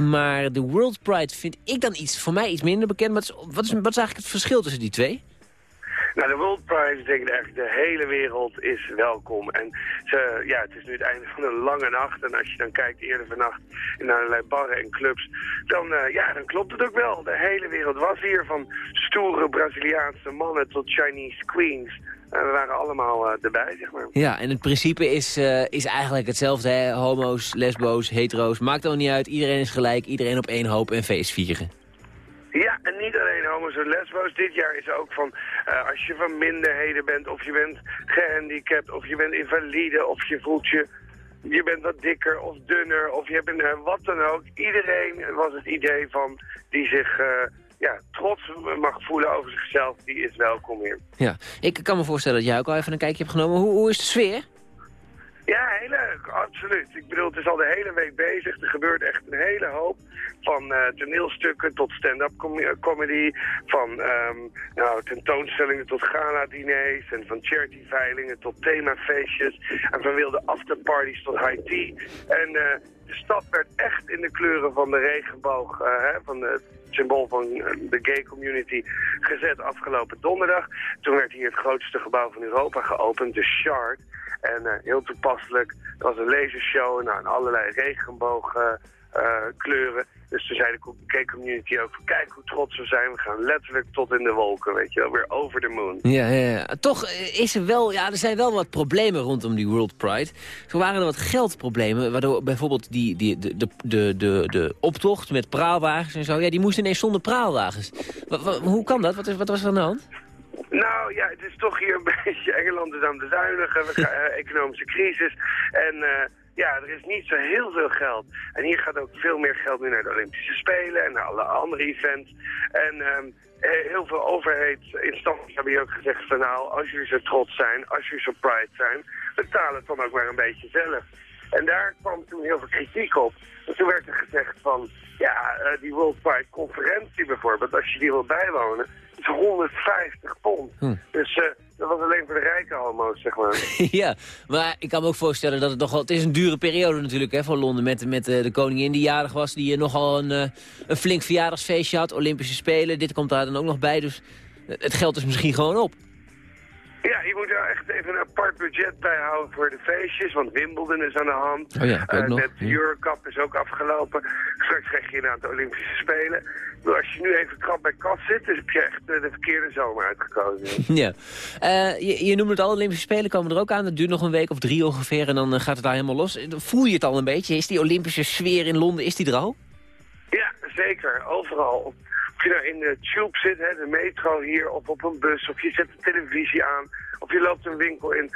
maar de World Pride vind ik dan iets, voor mij iets minder bekend. Wat is, wat is, wat is eigenlijk het verschil tussen die twee? Nou, de World Pride betekent eigenlijk de hele wereld is welkom. En ze, ja, het is nu het einde van een lange nacht. En als je dan kijkt eerder vannacht in allerlei barren en clubs, dan, eh, ja, dan klopt het ook wel. De hele wereld was hier, van stoere Braziliaanse mannen tot Chinese queens. En we waren allemaal eh, erbij, zeg maar. Ja, en het principe is, eh, is eigenlijk hetzelfde. Hè? Homo's, lesbo's, hetero's, maakt ook niet uit. Iedereen is gelijk, iedereen op één hoop en feest vieren. Ja, en niet alleen homo's en lesbo's. Dit jaar is ook van, eh, als je van minderheden bent, of je bent gehandicapt, of je bent invalide, of je voelt je, je bent wat dikker of dunner, of je hebt een, eh, wat dan ook. Iedereen was het idee van, die zich eh, ja, trots mag voelen over zichzelf, die is welkom hier. Ja, ik kan me voorstellen dat jij ook al even een kijkje hebt genomen. Hoe, hoe is de sfeer? Ja, heel leuk, absoluut. Ik bedoel, het is al de hele week bezig. Er gebeurt echt een hele hoop. Van eh, toneelstukken tot stand-up eh, comedy. Van ehm, nou, tentoonstellingen tot gala-diners. En van charity-veilingen tot themafeestjes. En van wilde afterparties tot high tea. En eh, de stad werd echt in de kleuren van de regenboog. hè, van het symbool van de gay community gezet afgelopen donderdag. Toen werd hier het grootste gebouw van Europa geopend, de Shard. En heel toepasselijk, er was een lasershow nou, en allerlei regenboogkleuren. Kleuren. dus toen zei de gay community ook van kijk hoe trots we zijn. We gaan letterlijk tot in de wolken, weet je wel, weer over de moon. Ja, ja, ja. Toch eh, is er wel, ja, er zijn wel wat problemen rondom die World Pride. Zo waren er wat geldproblemen, waardoor bijvoorbeeld die, die, de, de, de, de, de optocht met praalwagens en zo, ja, die moesten ineens zonder praalwagens. Wa- wa- hoe kan dat? Wat, is, wat was er aan de hand? Nou ja, het is toch hier een beetje, Engeland is aan de zuinigen, gaan, eh, economische crisis. En eh, ja, er is niet zo heel veel geld. En hier gaat ook veel meer geld nu naar de Olympische Spelen en naar alle andere events. En ehm, eh, heel veel overheidsinstanties hebben hier ook gezegd van nou, als jullie zo trots zijn, als jullie zo pride zijn, betaal het dan ook maar een beetje zelf. En daar kwam toen heel veel kritiek op. En toen werd er gezegd van, ja, eh, die World Pride conferentie bijvoorbeeld, als je die wil bijwonen, is 150 pond. Hm. Dus eh, dat was alleen voor de rijke homo's, zeg maar. ja, maar ik kan me ook voorstellen dat het nogal... Het is een dure periode natuurlijk hè, voor Londen met, met eh, de koningin die jarig was... die eh, nogal een, eh, een flink verjaardagsfeestje had, Olympische Spelen. Dit komt daar dan ook nog bij, dus het geld is misschien gewoon op. Ja, je moet er echt even een apart budget bij houden voor de feestjes, want Wimbledon is aan de hand. Oh ja, ook nog, net de. Eurocup is ook afgelopen. Straks krijg je inderdaad de Olympische Spelen. Bedoel, Als je nu even krap bij kas zit, dus heb je echt eh, de verkeerde zomer uitgekozen. ja. Eh, je, je noemde het al, Olympische Spelen komen er ook aan. Dat duurt nog een week of drie ongeveer en dan gaat het daar helemaal los. Voel je het al een beetje? Is die Olympische sfeer in Londen, is die er al? Ja, zeker. Overal. Je nou in de tube zit, hè, de metro hier, of op een bus, of je zet de televisie aan, of je loopt een winkel in.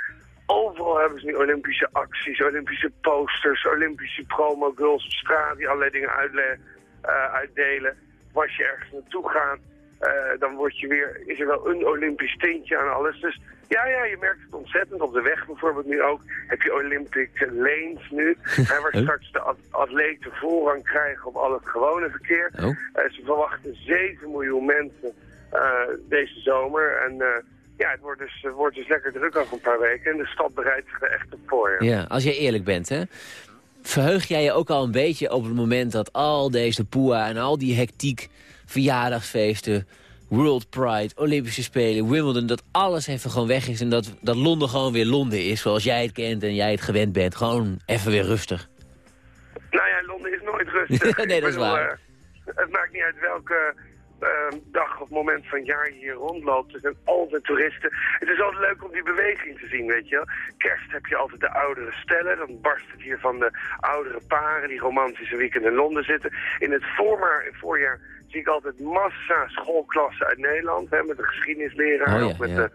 Overal hebben ze nu Olympische acties, Olympische posters, Olympische promo-girls op straat die allerlei dingen uitle- eh, uitdelen. Als je ergens naartoe gaat, eh, dan word je weer, is er wel een Olympisch tintje aan alles. Dus ja, ja, je merkt het ontzettend. Op de weg bijvoorbeeld nu ook heb je Olympic lanes nu. hè, waar straks de at- atleten voorrang krijgen op al het gewone verkeer. Oh. Eh, ze verwachten 7 miljoen mensen eh, deze zomer. En ja, het wordt, dus, wordt dus lekker druk over een paar weken. En de stad bereidt zich er echt op voor. Ja. Ja, als jij eerlijk bent, hè. verheug jij je ook al een beetje op het moment dat al deze poeha en al die hectiek, verjaardagsfeesten, World Pride, Olympische Spelen, Wimbledon, dat alles even gewoon weg is en dat, dat Londen gewoon weer Londen is zoals jij het kent en jij het gewend bent. Gewoon even weer rustig. Nou ja, Londen is nooit rustig. Nee, dat is bedoel, waar. eh, het maakt niet uit welke eh, dag of moment van het jaar hier rondloopt. Er zijn altijd toeristen. Het is altijd leuk om die beweging te zien, weet je wel. Kerst heb je altijd de oudere stellen. Dan barst het hier van de oudere paren die romantische weekend in Londen zitten. In het voormaar, voorjaar zie ik altijd massa schoolklassen uit Nederland. Hè, met een geschiedenisleraar. Oh ja, of met ja. de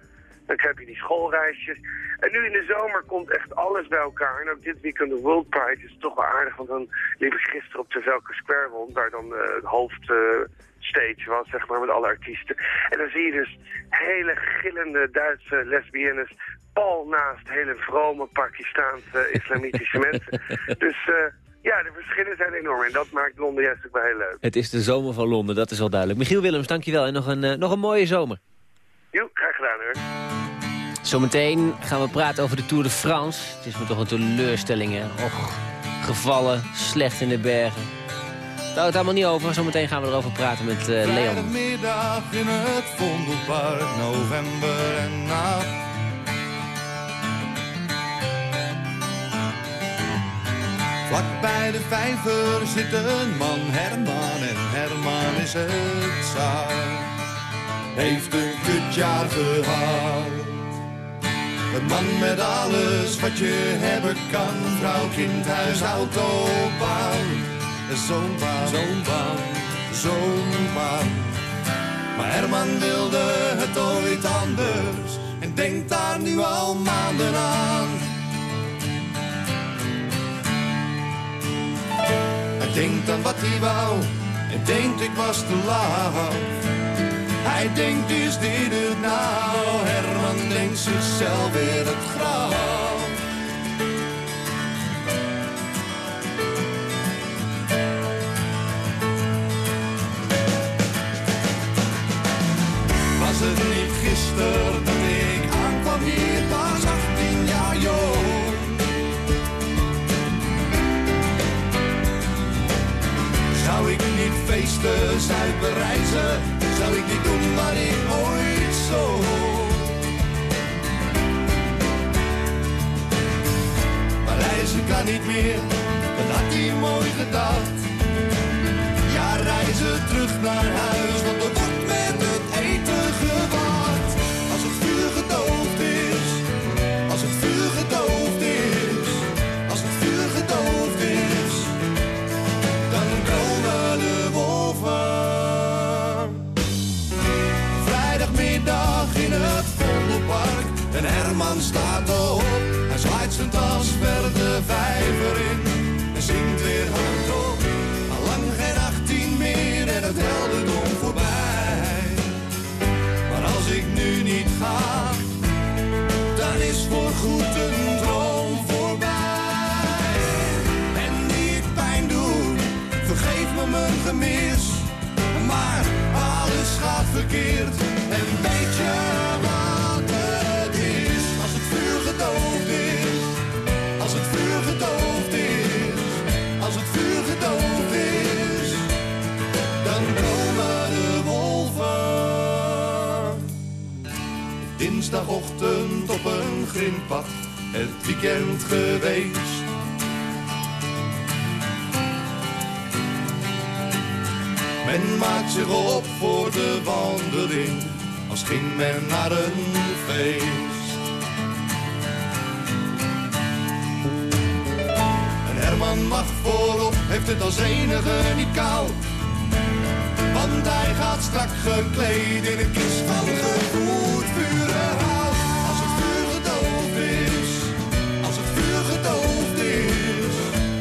dan heb je die schoolreisjes. En nu in de zomer komt echt alles bij elkaar. En ook dit weekend de World Pride is toch wel aardig. Want dan liep ik gisteren op Tervelke Square rond. Waar dan eh, het hoofdstage was, zeg maar, met alle artiesten. En dan zie je dus hele gillende Duitse lesbiennes... pal naast hele vrome Pakistaanse islamitische mensen. Dus... eh, ja, de verschillen zijn enorm en dat maakt Londen juist ook wel heel leuk. Het is de zomer van Londen, dat is wel duidelijk. Michiel Willems, dankjewel en nog een, eh, nog een mooie zomer. Jo, gedaan hoor. Zometeen gaan we praten over de Tour de France. Het is me toch een teleurstelling, hè. Och, gevallen, slecht in de bergen. Daar houdt het allemaal niet over. Zometeen gaan we erover praten met eh, Leon. Vrijdagmiddag in het Vondelpark, november en nacht. Vlak bij de vijver zit een man, Herman, en Herman is het zaar. Heeft een kutjaar gehad. Een man met alles wat je hebben kan. Vrouw, kind, huis, auto, baan. Zo'n baan, zo'n baan, zo'n baan. Maar Herman wilde het ooit anders. En denkt daar nu al maanden aan. Hij denkt aan wat hij wou. En denkt ik was te laat. Hij denkt, is dit het nou? Herman denkt zichzelf weer het graf. Was het niet gisteren dat ik aankwam hier, pas 18 jaar jong? Zou ik niet feesten, zuipen? Zou ik niet doen wat ik ooit zo? Maar reizen kan niet meer, dat had hij mooi gedacht. Ja, reizen terug naar huis, want er en zingt weer hardop. Al lang geen 18 meer en het helderdom voorbij. Maar als ik nu niet ga, dan is voorgoed een droom voorbij. En die pijn doet, vergeef me mijn gemis. Maar alles gaat verkeerd en weet je Dinsdagochtend op een grindpad, het weekend geweest. Men maakt zich op voor de wandeling, als ging men naar een feest. En Herman mag voorop, heeft het als enige niet koud. Hij gaat strak gekleed in een kist van gevoerd vuren hout. Als het vuur gedoofd is, als het vuur gedoofd is,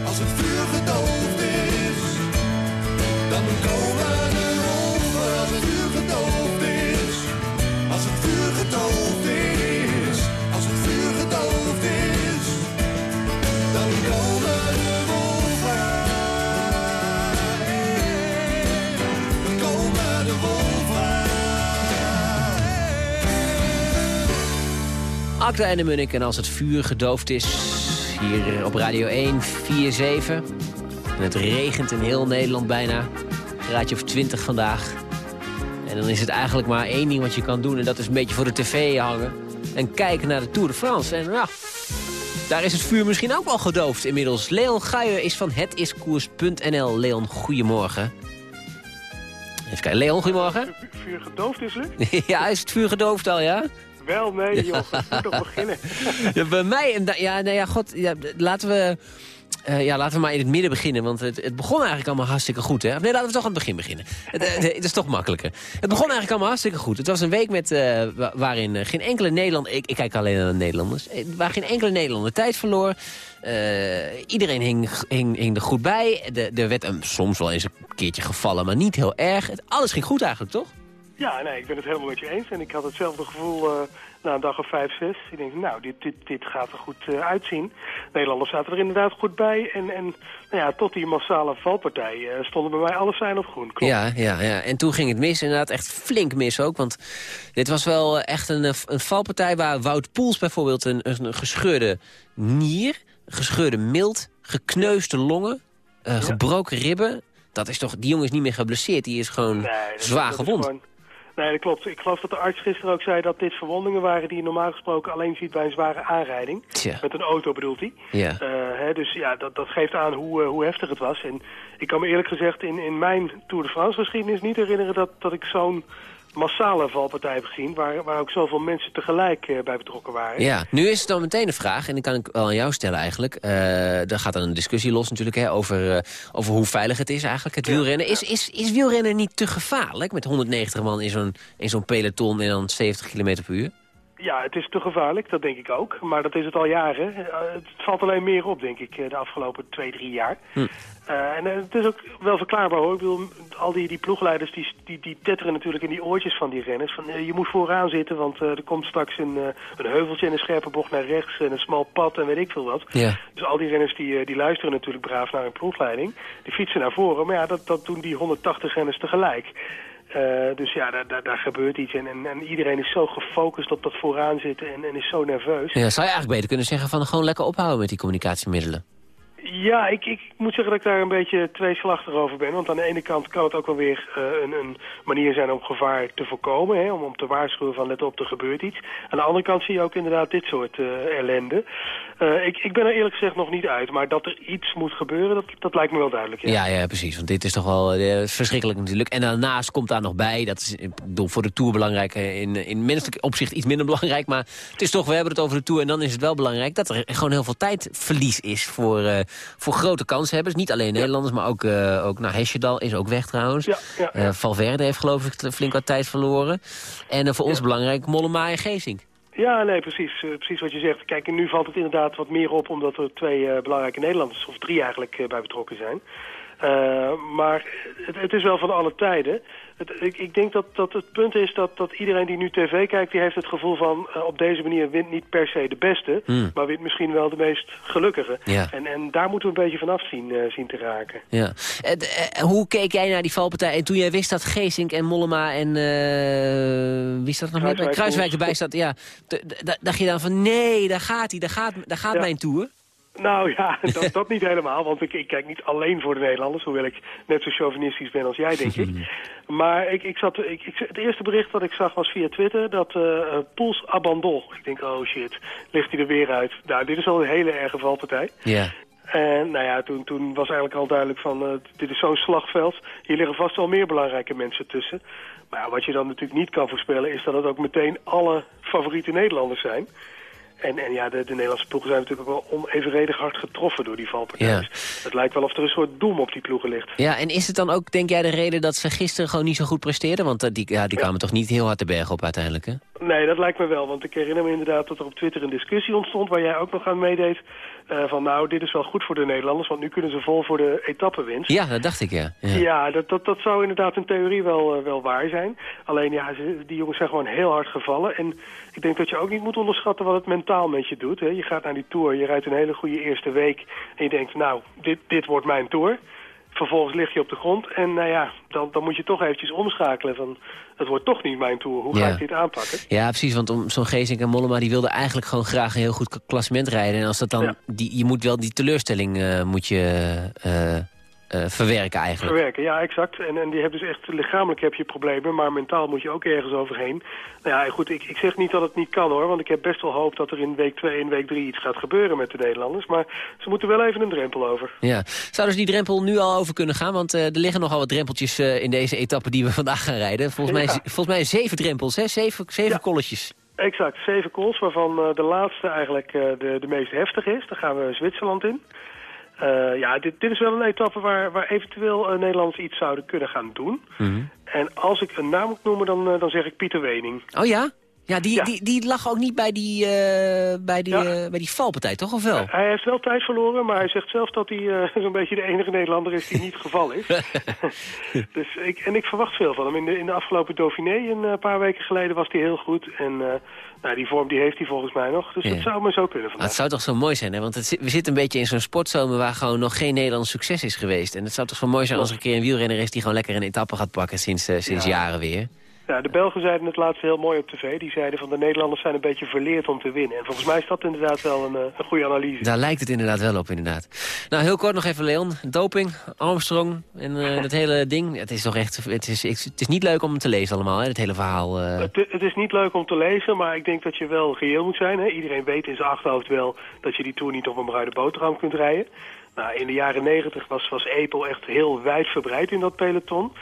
als het vuur gedoofd is, dan komen Akda en de Munnik en als het vuur gedoofd is... hier op Radio 1, 4-7. En het regent in heel Nederland bijna. Graadje of 20 vandaag. En dan is het eigenlijk maar één ding wat je kan doen. En dat is een beetje voor de tv hangen. En kijken naar de Tour de France. En ja, daar is het vuur misschien ook wel gedoofd inmiddels. Leon Guijen is van hetiskoers.nl. Leon, goedemorgen. Even kijken. Leon, goedemorgen. Vuur gedoofd is het? ja, is het vuur gedoofd al, ja? Wel, nee, joh. Moet toch beginnen. Ja, bij mij, ja, nee, ja, god, ja, laten we... eh, ja, laten we maar in het midden beginnen, want het, het begon eigenlijk allemaal hartstikke goed. Hè? Nee, laten we toch aan het begin beginnen. Het, eh, het is toch makkelijker. Het begon eigenlijk allemaal hartstikke goed. Het was een week met, eh, wa- waarin geen enkele Nederlander... Ik, ik kijk alleen naar de Nederlanders. Waar geen enkele Nederlander tijd verloor. Iedereen hing, hing, hing er goed bij. De, er werd een, soms wel eens een keertje gevallen, maar niet heel erg. Het, alles ging goed eigenlijk, toch? Ja, nee, ik ben het helemaal met je eens. En ik had hetzelfde gevoel eh, na een dag of vijf, zes. Ik denk, nou, dit, dit, dit gaat er goed eh, uitzien. Nederlanders zaten er inderdaad goed bij. En, en nou ja, tot die massale valpartij eh, stonden bij mij alle zijn op groen. Klopt. Ja, ja, ja. En toen ging het mis, inderdaad echt flink mis ook. Want dit was wel echt een, een valpartij waar Wout Poels bijvoorbeeld een, een gescheurde nier, gescheurde mild, gekneusde longen, gebroken ribben. Dat is toch, die jongen is niet meer geblesseerd, die is gewoon Nee, zwaar is gewond. gewoon- Nee, dat klopt. Ik geloof dat de arts gisteren ook zei dat dit verwondingen waren die je normaal gesproken alleen ziet bij een zware aanrijding. Tja. Met een auto bedoelt hij. Ja. Eh, hè, dus ja, dat, dat geeft aan hoe, eh, hoe heftig het was. En ik kan me eerlijk gezegd in, in mijn Tour de France geschiedenis niet herinneren dat, dat ik zo'n massale valpartij heb gezien. Waar, waar ook zoveel mensen tegelijk eh, bij betrokken waren. Ja, nu is het dan meteen een vraag, en die kan ik wel aan jou stellen eigenlijk. Eh er gaat dan een discussie los natuurlijk hè, over, eh, over hoe veilig het is eigenlijk, het wielrennen. Is, is, is wielrennen niet te gevaarlijk met 190 man in zo'n in zo'n peloton en dan 70 km per uur? Ja, het is te gevaarlijk, dat denk ik ook. Maar dat is het al jaren. Eh, het valt alleen meer op, denk ik, eh, de afgelopen twee, drie jaar. Hm. Eh, en eh, het is ook wel verklaarbaar hoor. Ik bedoel, al die, die ploegleiders die, die, die tetteren natuurlijk in die oortjes van die renners. Van, eh, je moet vooraan zitten, want er komt straks een, een heuveltje en een scherpe bocht naar rechts en een smal pad en weet ik veel wat. Ja. Dus al die renners die, die luisteren natuurlijk braaf naar hun ploegleiding. Die fietsen naar voren, maar ja, dat, dat doen die 180 renners tegelijk. Dus ja, daar, daar, daar gebeurt iets. En, en, en iedereen is zo gefocust op dat vooraan zitten en, en is zo nerveus. Ja, zou je eigenlijk beter kunnen zeggen van gewoon lekker ophouden met die communicatiemiddelen? Ja, ik, ik moet zeggen dat ik daar een beetje tweeslachtig over ben. Want aan de ene kant kan het ook wel weer eh, een, een manier zijn om gevaar te voorkomen. Hè, om, om te waarschuwen van let op, er gebeurt iets. Aan de andere kant zie je ook inderdaad dit soort eh, ellende. Eh, ik, ik ben er eerlijk gezegd nog niet uit. Maar dat er iets moet gebeuren, dat, dat lijkt me wel duidelijk. Ja, ja, precies. Want dit is toch wel eh, verschrikkelijk natuurlijk. En daarnaast komt daar nog bij, dat is ik bedoel, voor de Tour belangrijk, eh, in, in menselijk opzicht iets minder belangrijk. Maar het is toch, we hebben het over de Tour en dan is het wel belangrijk dat er gewoon heel veel tijdverlies is voor, voor grote kanshebbers. Niet alleen Nederlanders, maar ook, ook nou, Hesjedal is ook weg trouwens. Ja, ja, Valverde heeft geloof ik flink wat tijd verloren. En voor ons belangrijk Mollema en Geesink. Ja, nee, precies, eh, precies wat je zegt. Kijk, en nu valt het inderdaad wat meer op... omdat er twee eh, belangrijke Nederlanders, of drie eigenlijk, eh, bij betrokken zijn. Eh, maar het, het is wel van alle tijden. Het, ik, ik denk dat, dat het punt is dat, dat iedereen die nu tv kijkt... die heeft het gevoel van eh, op deze manier wint niet per se de beste... Hmm. maar wint misschien wel de meest gelukkige. Ja. En, en daar moeten we een beetje vanaf zien, eh, zien te raken. Ja. Hoe keek jij naar die valpartij? En toen jij wist dat Geesink en Mollema en... wie staat er nog meer? Kruiswijk, erbij staat. Ja. Dacht je dan van nee, daar gaat hij. Daar gaat, daar gaat Ja. mijn tour. Nou ja, dat, dat niet helemaal, want ik, ik kijk niet alleen voor de Nederlanders, hoewel ik net zo chauvinistisch ben als jij, denk ik. Maar ik, ik zat, ik, ik, het eerste bericht dat ik zag was via Twitter, dat eh, Poels abandon. Ik denk, oh shit, ligt hij er weer uit. Nou, dit is al een hele erge valpartij. Ja. En nou ja, toen, toen was eigenlijk al duidelijk van, eh, dit is zo'n slagveld. Hier liggen vast wel meer belangrijke mensen tussen. Maar ja, wat je dan natuurlijk niet kan voorspellen, is dat het ook meteen alle favoriete Nederlanders zijn. En, en ja, de, de Nederlandse ploegen zijn natuurlijk ook wel onevenredig hard getroffen door die valpartij. Ja. Het lijkt wel of er een soort doem op die ploegen ligt. Ja, en is het dan ook, denk jij, de reden dat ze gisteren gewoon niet zo goed presteerden? Want eh, die, ja, die kwamen toch niet heel hard de berg op uiteindelijk, hè? Nee, dat lijkt me wel. Want ik herinner me inderdaad dat er op Twitter een discussie ontstond... waar jij ook nog aan meedeed. eh, van nou, dit is wel goed voor de Nederlanders... want nu kunnen ze vol voor de etappenwinst. Ja, dat dacht ik, ja. ja. Ja, dat, dat, dat zou inderdaad in theorie wel, eh, wel waar zijn. Alleen ja, ze, die jongens zijn gewoon heel hard gevallen. En ik denk dat je ook niet moet onderschatten wat het mentaal met je doet. Hè. Je gaat naar die Tour, je rijdt een hele goede eerste week... en je denkt, nou, dit, dit wordt mijn Tour. Vervolgens lig je op de grond en nou ja, dan, dan moet je toch eventjes omschakelen van... het wordt toch niet mijn tour, hoe ga ik dit aanpakken? Ja, precies, want om zo'n Geesink en Mollema... die wilden eigenlijk gewoon graag een heel goed klassement rijden. En als dat dan... Die, je moet wel die teleurstelling eh, moet je, eh, eh, verwerken eigenlijk. Verwerken, ja, exact. En, en die hebben dus echt, lichamelijk heb je problemen, maar mentaal moet je ook ergens overheen. Nou ja, goed, ik, ik zeg niet dat het niet kan hoor, want ik heb best wel hoop dat er in week 2 en week 3 iets gaat gebeuren met de Nederlanders. Maar ze moeten wel even een drempel over. Ja. Zouden ze die drempel nu al over kunnen gaan? Want eh, er liggen nogal wat drempeltjes eh, in deze etappe die we vandaag gaan rijden. Volgens, mij, Ja. volgens mij zeven drempels, hè? Zeven, zeven kolletjes. Exact, zeven calls, waarvan de laatste eigenlijk de, de meest heftige is. Daar gaan we Zwitserland in. Eh, ja, dit, dit is wel een etappe waar, waar eventueel eh, Nederlanders iets zouden kunnen gaan doen. En als ik een naam moet noemen, dan, eh, dan zeg ik Pieter Wening. Oh ja? Ja, die, Die, die lag ook niet bij die, bij die, bij die valpartij, toch? Of wel? Hij heeft wel tijd verloren, maar hij zegt zelf dat hij zo'n beetje de enige Nederlander is die niet gevallen is. dus ik, en ik verwacht veel van hem. In de, in de afgelopen Dauphiné, een paar weken geleden, was hij heel goed. En nou, die vorm die heeft hij volgens mij nog. Dus Ja. het zou maar zo kunnen vandaag. het zou toch zo mooi zijn, hè? Want het, we zitten een beetje in zo'n sportzomer waar gewoon nog geen Nederlands succes is geweest. En het zou toch zo mooi zijn als er een keer een wielrenner is die gewoon lekker een etappe gaat pakken sinds, eh, sinds Ja. jaren weer. Ja, de Belgen zeiden het laatst heel mooi op tv. Die zeiden van de Nederlanders zijn een beetje verleerd om te winnen. En volgens mij is dat inderdaad wel een, eh, een goede analyse. Daar lijkt het inderdaad wel op, inderdaad. Nou, heel kort nog even, Leon. Doping, Armstrong en eh, dat hele ding. Het is toch echt... Het is, het is niet leuk om te lezen allemaal, hè? Het hele verhaal. eh. Het, het is niet leuk om te lezen, maar ik denk dat je wel reëel moet zijn. Hè? Iedereen weet in zijn achterhoofd wel dat je die Tour niet op een bruine boterham kunt rijden. Nou, in de jaren negentig was, was Apel echt heel wijdverbreid in dat peloton.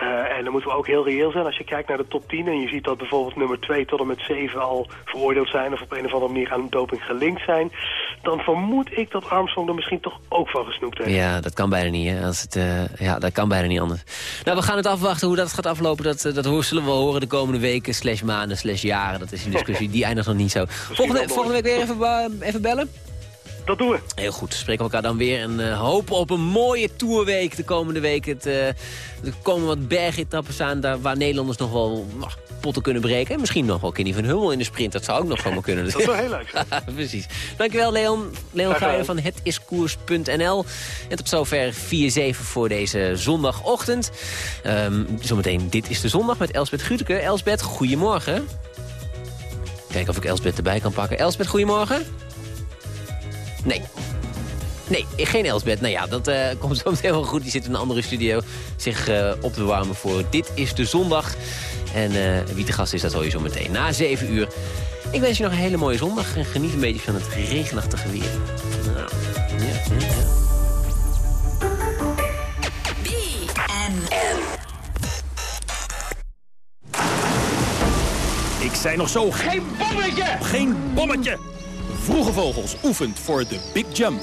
Eh, en dan moeten we ook heel reëel zijn. Als je kijkt naar de top 10 en je ziet dat bijvoorbeeld nummer 2 tot en met 7 al veroordeeld zijn... of op een of andere manier aan doping gelinkt zijn... dan vermoed ik dat Armstrong er misschien toch ook van gesnoept heeft. Ja, dat kan bijna niet, hè? Als het, eh, ja, dat kan bijna niet anders. Nou, we gaan het afwachten hoe dat gaat aflopen. Dat, eh, dat ho- zullen we horen de komende weken, slash maanden, slash jaren. Dat is een discussie, die eindigt nog niet zo. Volgende, volgende week weer even, even bellen? Dat doen we. Heel goed, spreken we elkaar dan weer en eh, hopen op een mooie tourweek de komende week. Het, eh, er komen wat bergetappes aan daar, waar Nederlanders nog wel nou, potten kunnen breken. En misschien nog wel Kenny van Hummel in de sprint, dat zou ook nog zomaar kunnen. Dat zou heel leuk. Precies. Dankjewel Leon. Leon. Geijer van hetiskoers.nl. En tot zover 4-7 voor deze zondagochtend. Ehm, zometeen Dit is de Zondag met Elsbeth Guteke. Elsbeth, goedemorgen. Kijken of ik Elsbeth erbij kan pakken. Elsbeth, goedemorgen. Nee. Nee, geen Elsbeth. Nou ja, dat eh, komt zo meteen wel goed. Die zit in een andere studio zich eh, op te warmen voor Dit is de Zondag. En eh, wie de gast is, dat hoor je zo meteen. Na 7 uur. Ik wens je nog een hele mooie zondag. En geniet een beetje van het regenachtige weer. Nou, ja, ja, ja. Ik zei nog zo, geen bommetje! Geen bommetje! Vroege Vogels oefent voor de Big Jump.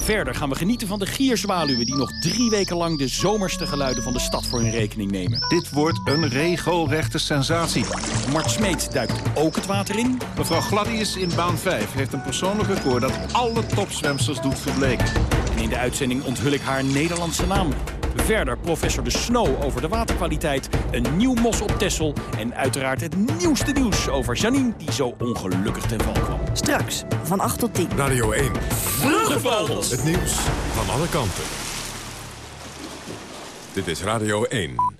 Verder gaan we genieten van de gierzwaluwen... die nog drie weken lang de zomerste geluiden van de stad voor hun rekening nemen. Dit wordt een regelrechte sensatie. Mart Smeet duikt ook het water in. Mevrouw Gladius in baan 5 heeft een persoonlijk record... dat alle topzwemsters doet verbleken. En in de uitzending onthul ik haar Nederlandse naam. Verder professor De Snow over de waterkwaliteit, een nieuw mos op Texel... en uiteraard het nieuwste nieuws over Janine, die zo ongelukkig ten val kwam. Straks, van 8 tot 10. Radio 1. Vroege Vogels. Het nieuws van alle kanten. Dit is Radio 1.